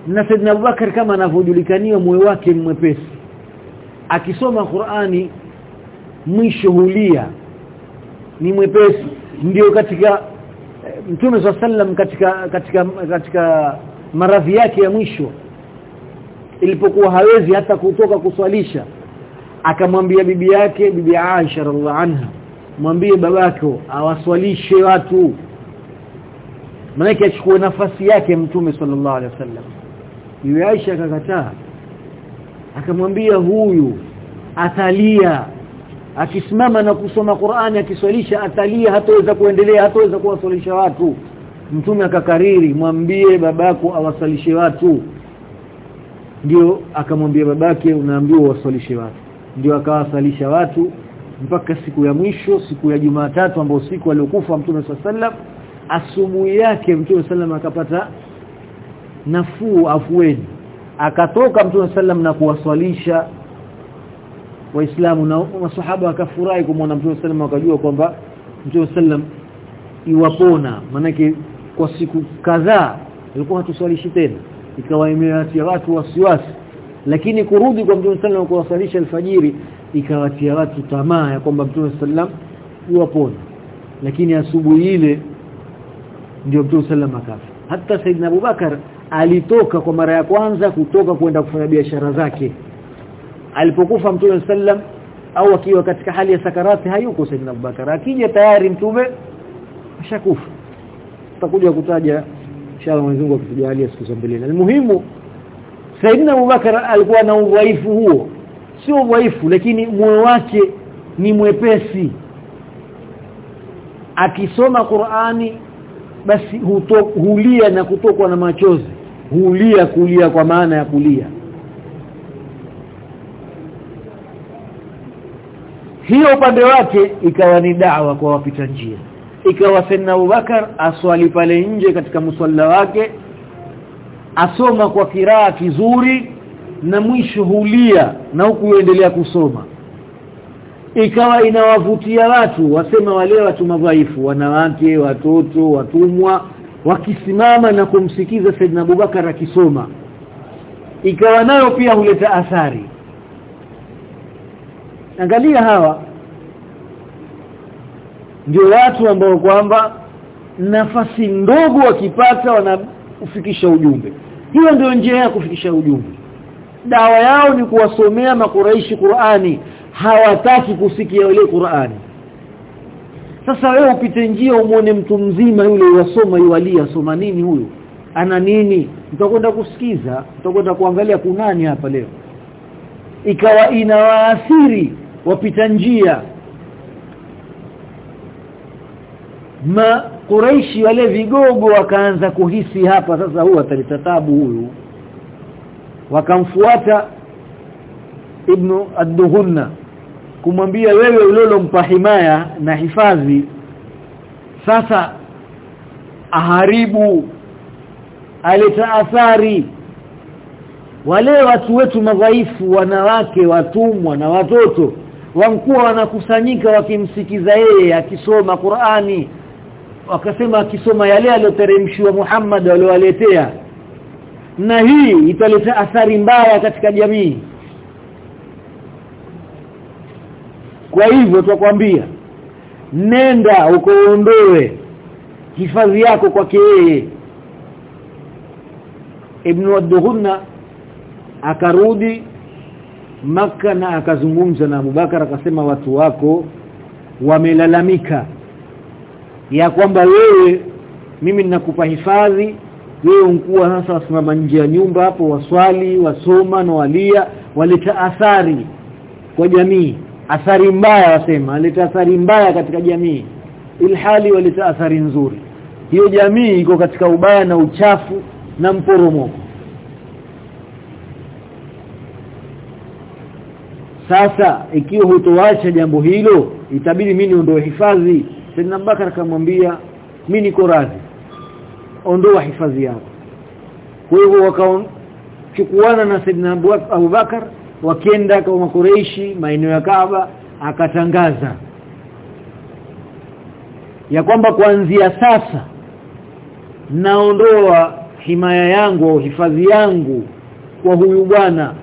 Na Saidna Abubakar kama anavyojulikaniwa moyo wake mwepesi. Akisoma Qur'ani mwisho hulia. Ni mwepesi. Ndio katika Mtume sallam katika katika katika maradhi yake ya mwisho ilipokuwa hawezi hata kutoka kuswalisha akamwambia bibi yake bibi Aisha radhiallahu anha mwambie babako awaswalishe watu. Maana achukue nafasi yake mtume sallallahu alaihi wasallam bibi Aisha akakataa akamwambia huyu atalia akisimama na kusoma Qur'ani akiswalisha atalia hataweza kuendelea hataweza kuwaswalisha watu. Mtume akakariri mwambie babako awasalishe watu. Ndio akamwambia babake unaambiwa waswalishe watu. Ndio akawasalisha watu mpaka siku ya mwisho siku ya Jumatatu ambayo siku aliyokufa Mtume sallam asubuhi yake Mtume sallam akapata nafuu afueni. Akatoka Mtume sallam na kuwaswalisha waislamu na masahaba wakafurahi kumwona Mtume sallam wakajua kwamba Mtume sallam iwapona manake kwa siku kadhaa alikuwa hatuswalishi tena. Ikawa imewatia watu wasiwasi. Lakini kurudi kwa Mtume sallam kuwasalisha alfajiri ikawatia watu tamaa ya kwamba Mtume sallam iwapona lakini asubuhi ile ndio Mtume sallam akafa. Hata Saidina Abubakar alitoka kwa mara ya kwanza kutoka kwenda kufanya biashara zake alipokufa Mtume sallam au akiwa katika hali ya sakarati hayuko Saidina Abubakar akija tayari mtume ashakufa. Tutakuja kutaja inshallah Mwenyezi Mungu akitujalia siku za mbeleni. Muhimu Saidina Abubakar alikuwa na udhaifu huo. Sio udhaifu lakini moyo wake ni mwepesi. Akisoma Qur'ani basi huto, hulia na kutokwa na machozi. Hulia kulia kwa maana ya kulia hiyo upande wake ikawa ni dawa kwa wapita njia. Ikawa Sayyidina Abubakar aswali pale nje katika musalla wake asoma kwa kiraa kizuri na mwisho hulia na huku endelea kusoma. Ikawa inawavutia watu wasema wale watu madhaifu wanawake watoto watumwa wakisimama na kumsikiza Saidna Abubakar akisoma. Ikawa nayo pia huleta athari angalia hawa. Ndio watu ambao kwamba nafasi ndogo wakipata wanafikisha ujumbe. Hiyo ndio njia ya kufikisha ujumbe. Dawa yao ni kuwasomea makuraishi Qur'ani. Hawataki kusikia ile Qur'ani. Sasa wewe upite njia umuone mtu mzima yule yasoma yualia soma nini huyu ana nini? Utakwenda kusikiza utakwenda kuangalia kunani hapa leo. Ikawa inawaathiri wapita njia. Ma Quraishi wale vigogo wakaanza kuhisi hapa sasa huu ataleta tabu huyu. Wakamfuata ibnu ad-Duhunna kumwambia wewe uliolompa himaya na hifadhi sasa aharibu aleta athari. Wale watu wetu madhaifu wanawake watumwa na watoto wankuwa wanakusanyika wakimsikiza yeye akisoma Qur'ani wakasema akisoma yale aliyoteremshiwa Muhammad waliowaletea na hii italeta athari mbaya katika jamii. Kwa hivyo twakwambia nenda ukoondoe hifadhi yako kwake yeye. Ibn Wadhunna akarudi maka na akazungumza na Abubakar akasema watu wako wamelalamika ya kwamba wewe mimi ninakupa hifadhi wewe unkuwa sasa wasimama nje ya nyumba hapo waswali wasoma na walia waleta athari kwa jamii. Athari mbaya wasema waleta athari mbaya katika jamii. Ilhali waleta athari nzuri. Hiyo jamii iko katika ubaya na uchafu na mporomoko sasa ikiwa hutoacha jambo hilo itabidi mimi niondoe hifadhi. Saidina Abubakar akamwambia mimi niko radhi. Ondoa hifadhi yako. Kwa hivyo wakachukuana na Saidina Abubakar wakienda kwa makureishi maeneo ya Kaaba akatangaza ya kwamba kuanzia sasa naondoa himaya yangu au hifadhi yangu kwa huyu bwana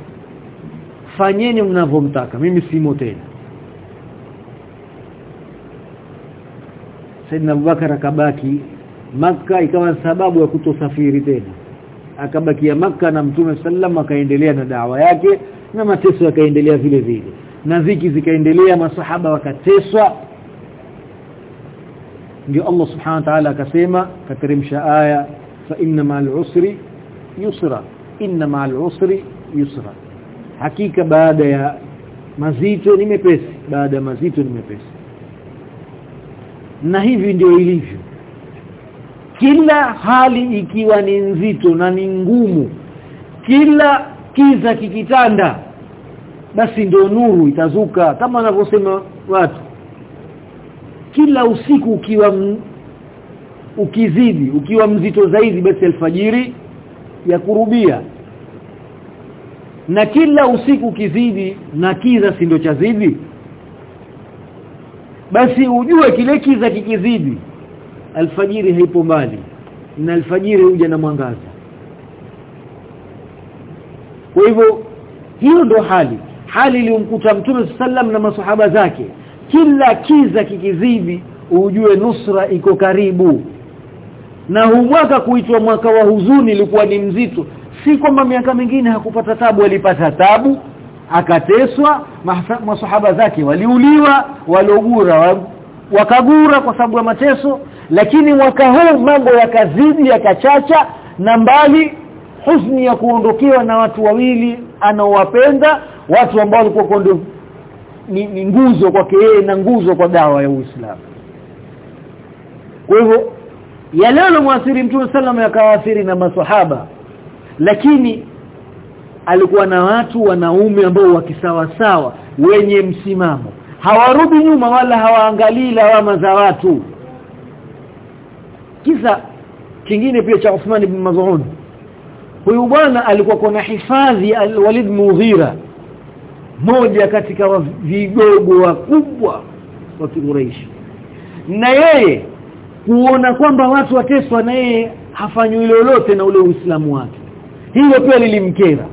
fanyeni mnavyomtaka mimi simo tena. Saidina Abubakar akabaki maka ikawa sababu ya kutosafiri tena. Akabakia maka na Mtume sallam akaendelea na dawa yake na mateso yakaendelea vile vile. Na ziki zikaendelea masahaba wakateswa. Ndio Allah subhanahu wa ta'ala akasema kateremsha aya fa inna ma'al usri yusra inna ma'al usri yusra hakika baada ya mazito ni mepesi. Baada ya mazito ni mepesi. Na hivi ndio ilivyo. Kila hali ikiwa ni nzito na ni ngumu kila kiza kikitanda basi ndio nuru itazuka kama wanavyosema watu. Kila usiku ukiwa m, ukizidi ukiwa mzito zaidi basi alfajiri ya kurubia na kila usiku kizidi na kiza si ndio chazidi basi ujue kile kiza kikizidi alfajiri haipo mbali na alfajiri huja na mwangaza. Kwa hivyo hiyo ndo hali. Hali iliyomkuta mtume sallam na masahaba zake kila kiza kikizidi ujue nusra iko karibu. Na huu mwaka kuitwa mwaka wa huzuni ilikuwa ni mzito si kwamba miaka mingine hakupata tabu alipata tabu akateswa masahaba zake waliuliwa waliogura wakagura kwa sababu ya mateso lakini mwaka huu mambo yakazidi yakachacha na mbali huzuni ya kuondokewa na watu wawili anaowapenda watu ambao walikuwa kondo ni, ni nguzo kwake yeye na nguzo kwa dawa ya Uislamu. Kwa hivyo yale alomwathiri Mtume sallam yakawaathiri na maswahaba lakini alikuwa na watu wanaume ambao wakisawa sawa wenye msimamo. Hawarudi nyuma wala hawaangalii lawama za watu. Kisa kingine pia cha Uthman ibn Maz'un. Huyu bwana alikuwa kuna hifadhi al-Walid Mughira moja katika vigogo wakubwa wa Quraysh na yeye kuona kwamba watu wateswa na yeye hafanyi lolote na ule Uislamu wake hilo pia lilimkera.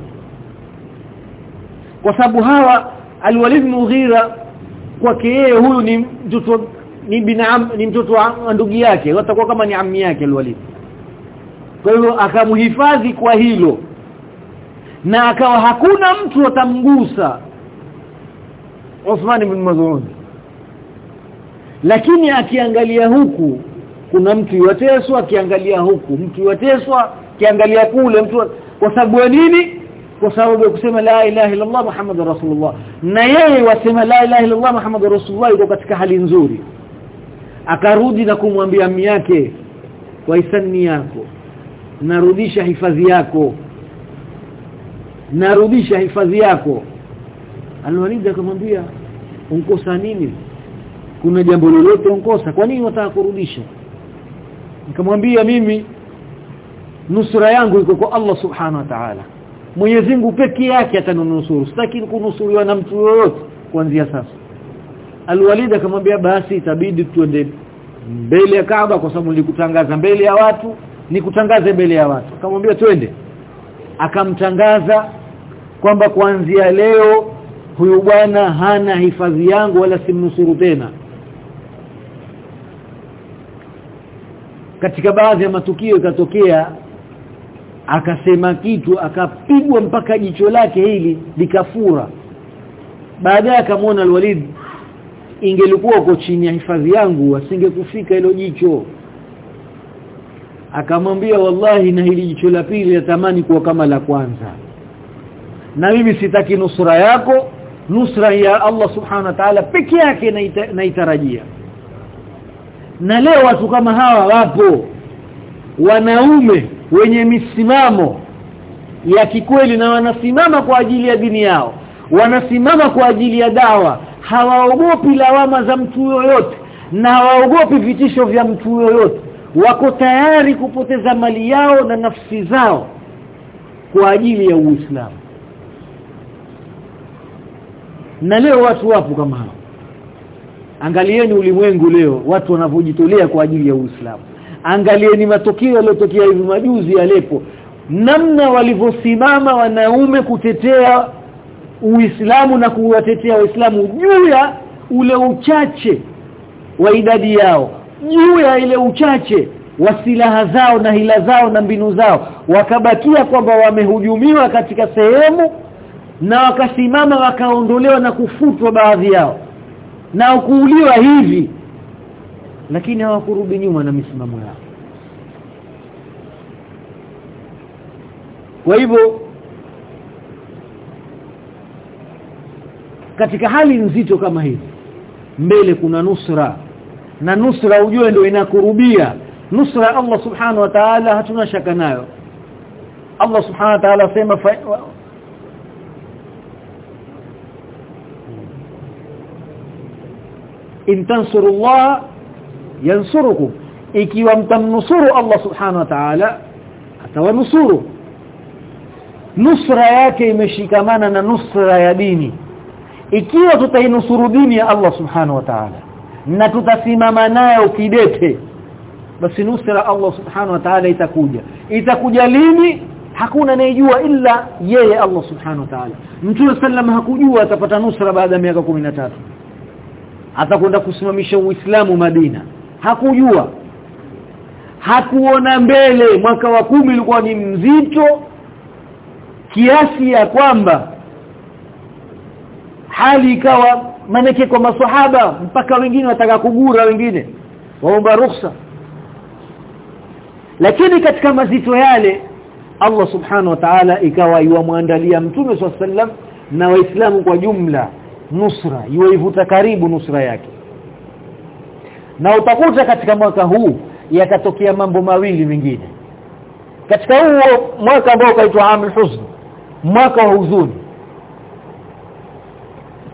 Kwa sababu hawa alwalid Mughira kwake yeye huyu ni mtoto ni binam ni mtoto wa ndugu yake. Watakuwa kama ni ammi yake alwalid. Kwa hivyo akamhifadhi kwa hilo. Na akawa hakuna mtu atamgusa Uthman ibn Maz'un lakini akiangalia huku kuna mtu yateswa akiangalia huku mtu yateswa akiangalia kule mtu kwa sababu ya nini? Kwa sababu ya kusema la ilaha illa Allah Muhammadur Rasulullah. Na yeye wasema la ilaha illa Allah Muhammadur Rasulullah yuko katika hali nzuri. Akarudi na kumwambia mmi yake kwa hisani yako narudisha hifadhi yako. Narudisha hifadhi yako. Alwalid akamwambia unkosa nini? Kuna jambo lolote unkosa? Kwa nini unataka kurudisha? Nikamwambia mimi nusura yangu iko kwa Allah subhanahu wa ta'ala. Mwenyezi Mungu pekee yake atanunusuru. Sitaki kunusuriwa na mtu yoyote kuanzia sasa. Alwalid akamwambia basi itabidi tuende mbele ya Kaaba kwa sababu nilikutangaza mbele ya watu nikutangaze mbele ya watu. Akamwambia twende. Akamtangaza kwamba kuanzia leo huyu bwana hana hifadhi yangu wala simnusuru tena. Katika baadhi ya matukio ikatokea akasema kitu akapigwa mpaka jicho lake hili likafura. Baadaye akamwona alwalid ingelikuwa uko chini ya hifadhi yangu asingekufika hilo jicho. Akamwambia wallahi na hili jicho la pili natamani kuwa kama la kwanza. Na mimi sitaki nusra yako nusra ya Allah subhanahu wa ta'ala peke yake naitarajia. Na leo watu kama hawa wapo wanaume wenye misimamo ya kikweli na wanasimama kwa ajili ya dini yao wanasimama kwa ajili ya dawa hawaogopi lawama za mtu yoyote na hawaogopi vitisho vya mtu yoyote. Wako tayari kupoteza mali yao na nafsi zao kwa ajili ya Uislamu. Na leo watu wapo kama hao. Angalieni ulimwengu leo watu wanavyojitolea kwa ajili ya Uislamu angalieni matukio yaliyotokea hivi majuzi yalepo namna walivyosimama wanaume kutetea Uislamu na kuwatetea Waislamu juu ya ule uchache wa idadi yao juu ya ile uchache wa silaha zao na hila zao na mbinu zao. Wakabakia kwamba wamehujumiwa katika sehemu na wakasimama wakaondolewa na kufutwa baadhi yao. Na kuuliwa hivi lakini hawakurudi nyuma na misimamo yao. Kwa hivyo katika hali nzito kama hivi mbele kuna nusra. Na nusra ujue ndio inakurubia nusra Allah subhanahu wa ta'ala hatuna shaka nayo. Allah subhanahu wa ta'ala sema in tansurullah yansurukum. Ikiwa mtamnusuru Allah subhanahu wa ta'ala atawanusuru nusra yake imeshikamana na nusra ya dini. Ikiwa tutainusuru dini ya Allah subhanahu wa ta'ala na tutasimama nayo kidete basi nusra Allah subhanahu wa ta'ala itakuja. Itakuja lini? Hakuna anayejua ila yeye Allah subhanahu wa ta'ala. Mtume sallam hakujua atapata nusra baada ya miaka 13 atakwenda kusimamisha Uislamu Madina hakujua. Hakuona mbele. Mwaka wa kumi ulikuwa ni mzito kiasi ya kwamba hali ikawa maneke kwa maswahaba mpaka wengine wataka kugura wengine waomba ruhusa. Lakini katika mazito yale Allah subhanahu wa ta'ala ikawa yuamwandalia mtume swalla na waislamu kwa jumla nusra yuivuta karibu nusra yake na utakuta katika mwaka huu yakatokea mambo mawili mengine. Katika huo mwaka ambao ukaitwa amul huzn mwaka wa huzuni.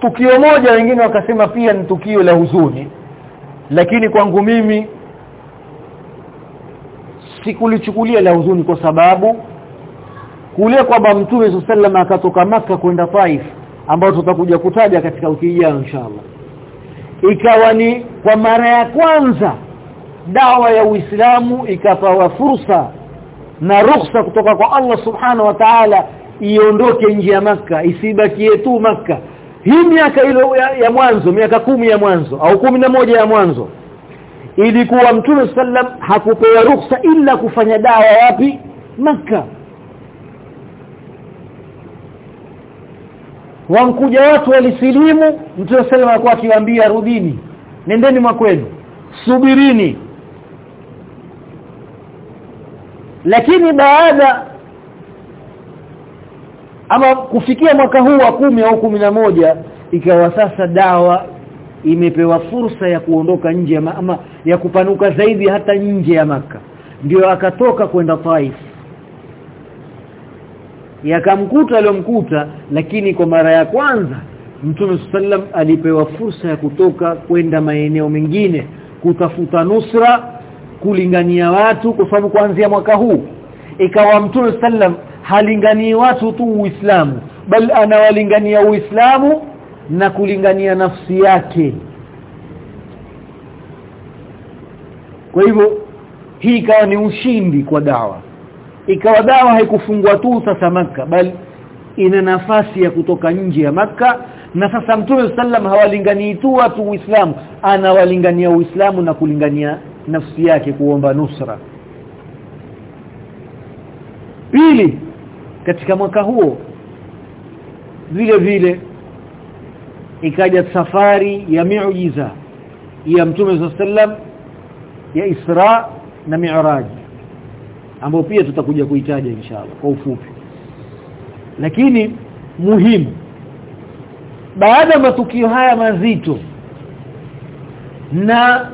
Tukio moja wengine wakasema pia ni tukio la huzuni. Lakini kwangu mimi sikulichukulia la huzuni kwa sababu kule kwamba mtume wasallam akatoka maka kwenda Taif ambao tutakuja kutaja katika wiki inshallah ikawa ni kwa mara ya kwanza dawa ya Uislamu ikapawa fursa na ruhusa kutoka kwa Allah subhanahu wa ta'ala iondoke nje ya maka isibakie tu maka hii miaka ilo ya, ya mwanzo miaka kumi ya mwanzo au kumi na moja ya mwanzo ilikuwa mtume sallam hakupewa ruhusa ila kufanya dawa wapi? Maka wankuja watu walisilimu mtume sallam alikuwa akiwaambia rudini nendeni mwakwenu subirini. Lakini baada ama kufikia mwaka huu wa kumi au kumi na moja ikawa sasa dawa imepewa fursa ya kuondoka nje ama ya kupanuka zaidi hata nje ya maka ndio akatoka kwenda Taif yakamkuta aliyomkuta lakini kwa mara ya kwanza Mtume sallam alipewa fursa ya kutoka kwenda maeneo mengine kutafuta nusra kulingania watu kwa sababu kuanzia mwaka huu ikawa Mtume sallam halinganii watu tu Uislamu bal anawalingania Uislamu na kulingania nafsi yake. Kwa hivyo hii ikawa ni ushindi kwa dawa ikawa dawa haikufungwa tu sasa maka bali ina nafasi ya kutoka nje ya maka na sasa Mtume sallam hawalinganii tu watu Uislamu anawalingania Uislamu na kulingania nafsi yake kuomba nusra. Pili katika mwaka huo vile vile ikaja safari ya miujiza ya Mtume sallam ya Isra na Mi'raj ambao pia tutakuja kuitaja inshallah kwa ufupi. Lakini muhimu baada ya matukio haya mazito na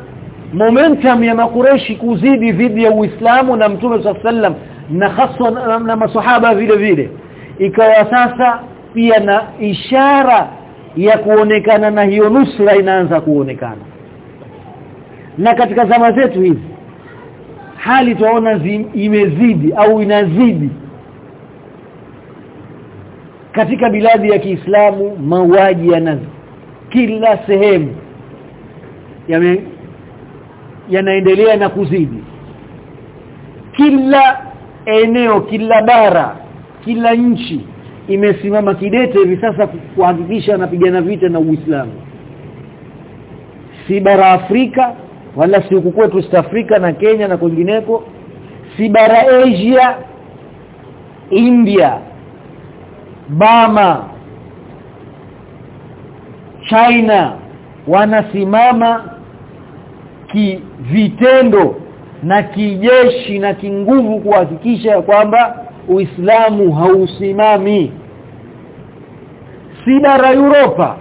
momentum ya makureshi kuzidi dhidi ya Uislamu na Mtume sallam na haswa na, na maswahaba vile vile ikawa sasa pia na ishara ya kuonekana na hiyo nusra inaanza kuonekana. Na katika zama zetu hizi hali tunaona imezidi au inazidi. Katika biladi ya Kiislamu mauaji yana kila sehemu. Yame yanaendelea na kuzidi. Kila eneo kila bara kila nchi imesimama kidete hivi sasa kuhakikisha anapigana vita na Uislamu. Si bara Afrika wala si huku kwetu East Africa na Kenya na kwingineko. Si bara Asia India Bama China wanasimama kivitendo na kijeshi na kinguvu kuhakikisha kwamba Uislamu hausimami. Si bara Europa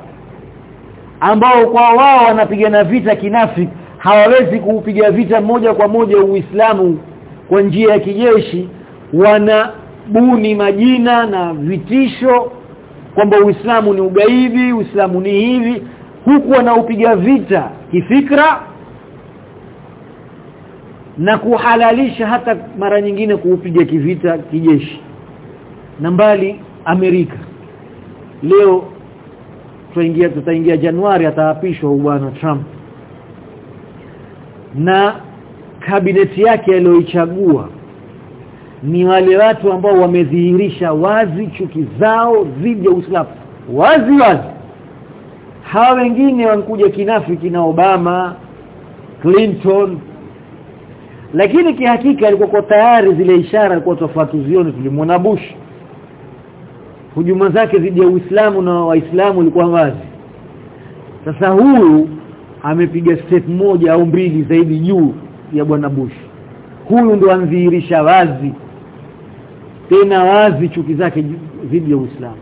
ambao kwa wao wanapigana vita kinafiki hawawezi kuupiga vita moja kwa moja Uislamu kwa njia ya kijeshi. Wanabuni majina na vitisho kwamba Uislamu ni ugaidi Uislamu ni hivi. Huku wanaupiga vita kifikra na kuhalalisha hata mara nyingine kuupiga kivita kijeshi. Na mbali Amerika. Leo tutaingia tutaingia Januari ataapishwa bwana Trump na kabineti yake aliyoichagua. Ni wale watu ambao wamedhihirisha wazi chuki zao dhidi ya Uislamu. Wazi wazi. Hawa wengine wankuja kinafiki na Obama Clinton. Lakini kihakika alikuwa tayari zile ishara alikuwa tofautuzioni tulimwona Bush. Hujuma zake dhidi ya Uislamu na Waislamu ilikuwa wazi. Sasa huyu amepiga step moja au mbili zaidi juu ya bwana Bush. Huyu ndo anadhihirisha wazi tena wazi chuki zake dhidi ya Uislamu.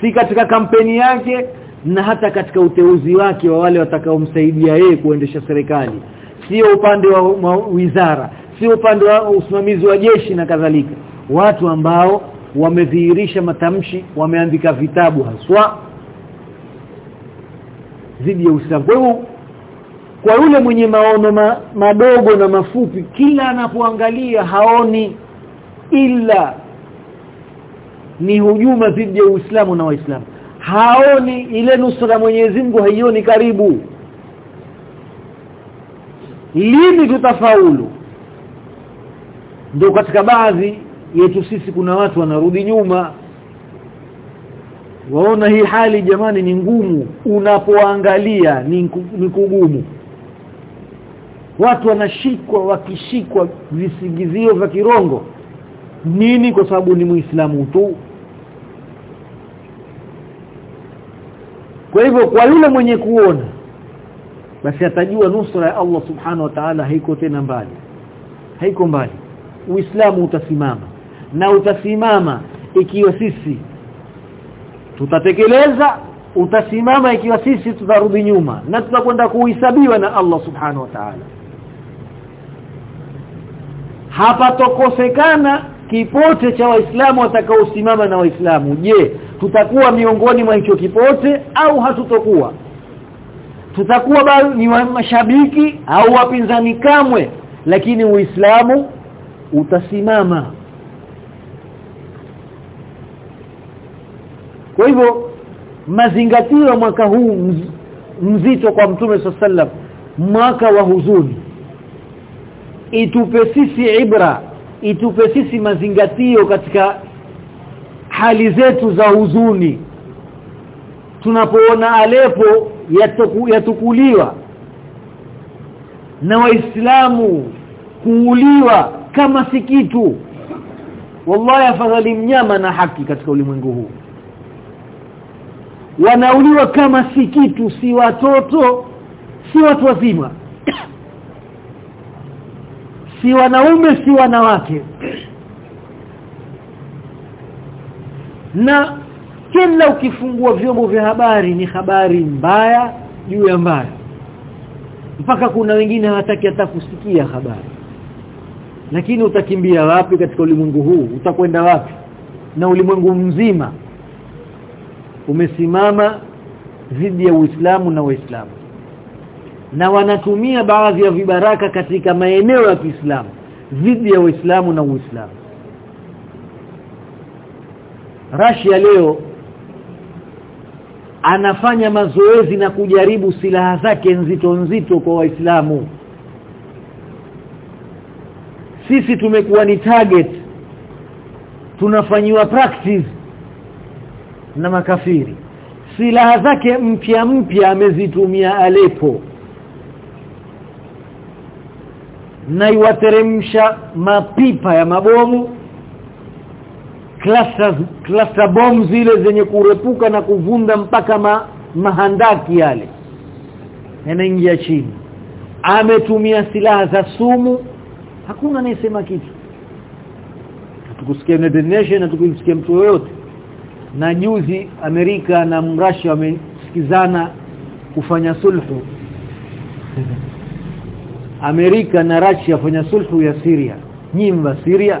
Si katika kampeni yake na hata katika uteuzi wake wa wale watakaomsaidia yeye kuendesha serikali. Sio upande wa, wizara sio upande wa usimamizi wa jeshi na kadhalika. Watu ambao wamedhihirisha matamshi wameandika vitabu haswa dhidi ya Uislamu. Kwa hiyo kwa yule mwenye maono ma, madogo na mafupi kila anapoangalia haoni ila ni hujuma dhidi ya Uislamu na Waislamu. Haoni ile nusra Mwenyezi Mungu haioni karibu. Lini tutafaulu? Ndio katika baadhi yetu sisi kuna watu wanarudi nyuma. Waona hii hali jamani ni ngumu. Unapoangalia ni, kugumu watu wanashikwa wakishikwa visingizio vya kirongo. Nini? Kwa sababu ni muislamu tu. Kwa hivyo kwa yule mwenye kuona basi atajua nusra ya Allah subhanahu wa ta'ala haiko tena mbali. Haiko mbali. Uislamu utasimama. Na utasimama ikiwa sisi tutatekeleza utasimama ikiwa sisi tutarudi nyuma na tutakwenda kuhesabiwa na Allah subhanahu wa ta'ala hapatokosekana kipote cha waislamu watakaosimama na waislamu. Je tutakuwa miongoni mwa hicho kipote au hatutokuwa? Tutakuwa bado ni mashabiki au wapinzani kamwe lakini uislamu utasimama. Kwa hivyo mazingatio mwaka huu mzito kwa mtume sallam mwaka wa huzuni itupe sisi ibra itupe sisi mazingatio katika hali zetu za huzuni. Tunapoona Alepo yatuku, yatukuliwa na waislamu kuuliwa kama si kitu wallahi afadhali mnyama na haki katika ulimwengu huu. Wanauliwa kama si kitu si watoto si watu wazima (coughs) si wanaume si wanawake. Na kila ukifungua vyombo vya habari ni habari mbaya juu ya mbaya. Mpaka kuna wengine hawataki hata kusikia habari. Lakini utakimbia wapi katika ulimwengu huu? Utakwenda wapi? Na ulimwengu mzima umesimama dhidi ya Uislamu na Waislamu na wanatumia baadhi ya vibaraka katika maeneo ya Kiislamu dhidi ya Uislamu na Uislamu. Russia leo anafanya mazoezi na kujaribu silaha zake nzito nzito kwa waislamu. Sisi tumekuwa ni target tunafanyiwa practice na makafiri. Silaha zake mpya mpya amezitumia Aleppo na iwateremsha mapipa ya mabomu cluster cluster bomb zile zenye kurepuka na kuvunda mpaka ma, mahandaki yale yanaingia chini. Ametumia silaha za sumu hakuna anayesema kitu. Tukusikia United Nation na tukusikia mtu yoyote. Na juzi Amerika na Russia wamesikizana kufanya sulhu Amerika na Russia fanya sulhu ya Syria. Nyimba Syria.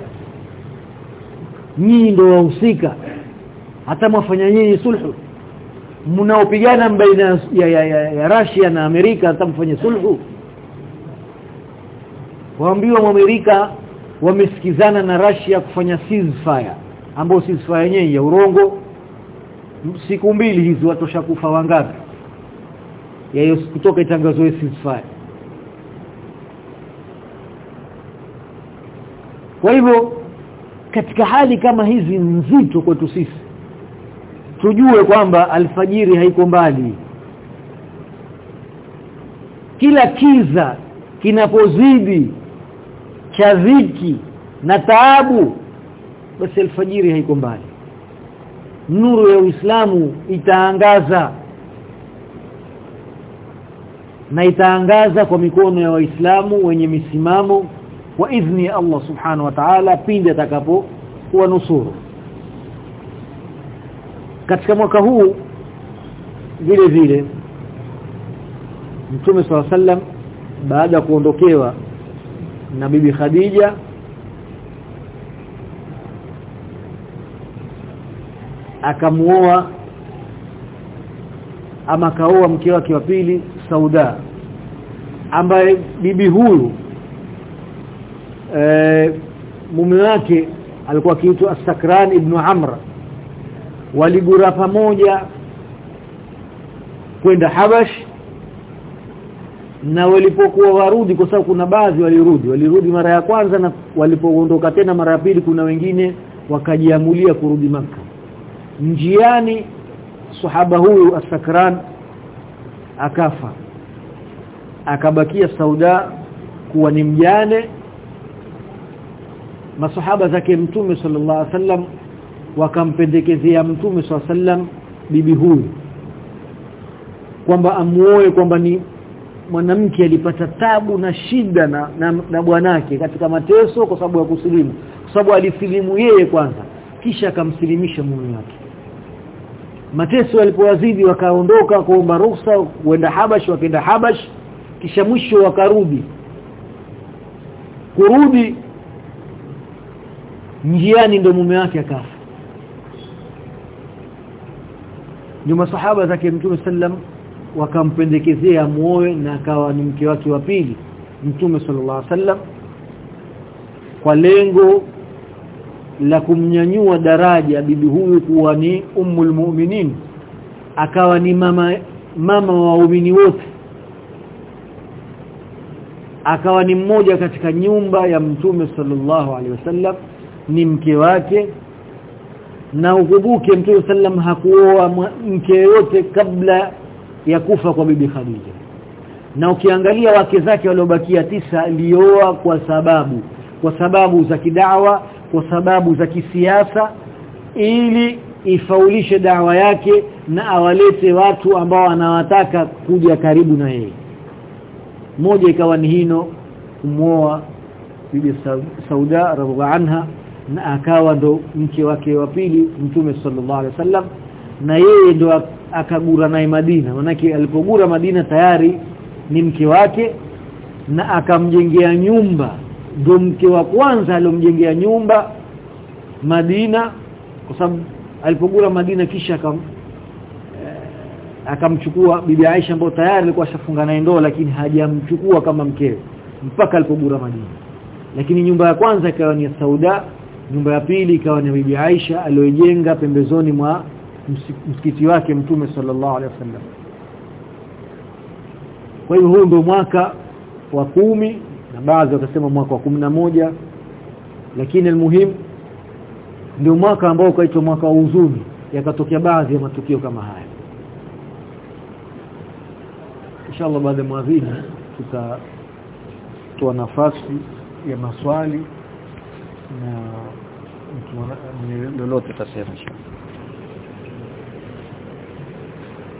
Nyinyi ndio wahusika. Hata mwafanya nyinyi sulhu. Mnaopigana baina ya, ya, ya, ya Russia na Amerika hata mfanye sulhu. Waambiwa Amerika wamesikizana na Russia kufanya ceasefire ambao ceasefire yenyewe ya urongo. Siku mbili hizi watosha kufa wangapi? Yayo kutoka itangazwe ceasefire kwa hivyo katika hali kama hizi nzito kwetu sisi tujue kwamba alfajiri haiko mbali. Kila kiza kinapozidi cha dhiki na taabu basi alfajiri haiko mbali. Nuru ya Uislamu itaangaza na itaangaza kwa mikono ya waislamu wenye misimamo wa idhni ya Allah subhanahu wa ta'ala pindi atakapo kuwanusuru katika mwaka huu vile vile Mtume swalla sallam baada ya kuondokewa na bibi Khadija akamuoa ama kaoa mke wake wa pili Sauda ambaye bibi huyu e, mume wake alikuwa akiitwa Asakran ibn Amr. Waligura pamoja kwenda Habash na walipokuwa warudi kwa sababu kuna baadhi walirudi. Walirudi mara ya kwanza na walipoondoka tena mara ya pili kuna wengine wakajiamulia kurudi maka njiani sahaba huyu asakran akafa. Akabakia sauda kuwa ni mjane masahaba zake mtume sallallahu alaihi wasallam wakampendekezea mtume sallallahu alaihi wasallam bibi huyu. Kwamba amuoe kwamba ni mwanamke alipata tabu na shida na, na, na bwanake katika mateso kwa sababu ya kusilimu. Kwa sababu alisilimu yeye kwanza kisha akamsilimisha mume wake. Mateso yalipowazidi wakaondoka kuomba ruhusa kwenda Habash wakaenda Habash kisha mwisho wakarudi. Kurudi njiani ndio mume wake akafa. Ndio masahaba zake mtume sallam wakampendekezea muoe na akawa ni mke wake wa pili mtume sallallahu alaihi wasallam kwa lengo la kumnyanyua daraja bibi huyu kuwa ni ummul mu'minin akawa ni mama mama wa waumini wote akawa ni mmoja katika nyumba ya mtume sallallahu alaihi wasallam ni mke wake. Na ukumbuke mtume sallam hakuoa mke yote kabla ya kufa kwa bibi Khadija. Na ukiangalia wake zake waliobakia tisa alioa kwa sababu kwa sababu za kidawa kwa sababu za kisiasa ili ifaulishe dawa yake na awalete watu ambao anawataka kuja karibu na yeye. Moja ikawa ni hino kumwoa bibi Sauda radhiallahu anha na akawa ndo mke wake wa pili mtume sallallahu alaihi wasallam na yeye ndo akagura naye Madina. Manake alipogura Madina tayari ni mke wake na akamjengea nyumba. Ndo mke wa kwanza aliyomjengea nyumba Madina kwa sababu alipogura Madina kisha akam eh, akamchukua bibi Aisha ambaye tayari alikuwa ashafunga naye ndoa lakini hajamchukua kama mkewe mpaka alipogura Madina. Lakini nyumba ya kwanza ikawa ni Sauda nyumba ya pili ikawa ni bibi Aisha aliyojenga pembezoni mwa msikiti wake mtume sallallahu alaihi wasallam. Kwa hiyo huu ndio mwaka wa kumi na baadhi wakasema mwaka wa kumi na moja lakini almuhimu ndio mwaka ambao ukaitwa mwaka wa huzuni. Yakatokea baadhi ya matukio kama haya. Inshallah baada ya mwadhini tutatoa nafasi ya maswali na mtu lolote tasema inshallah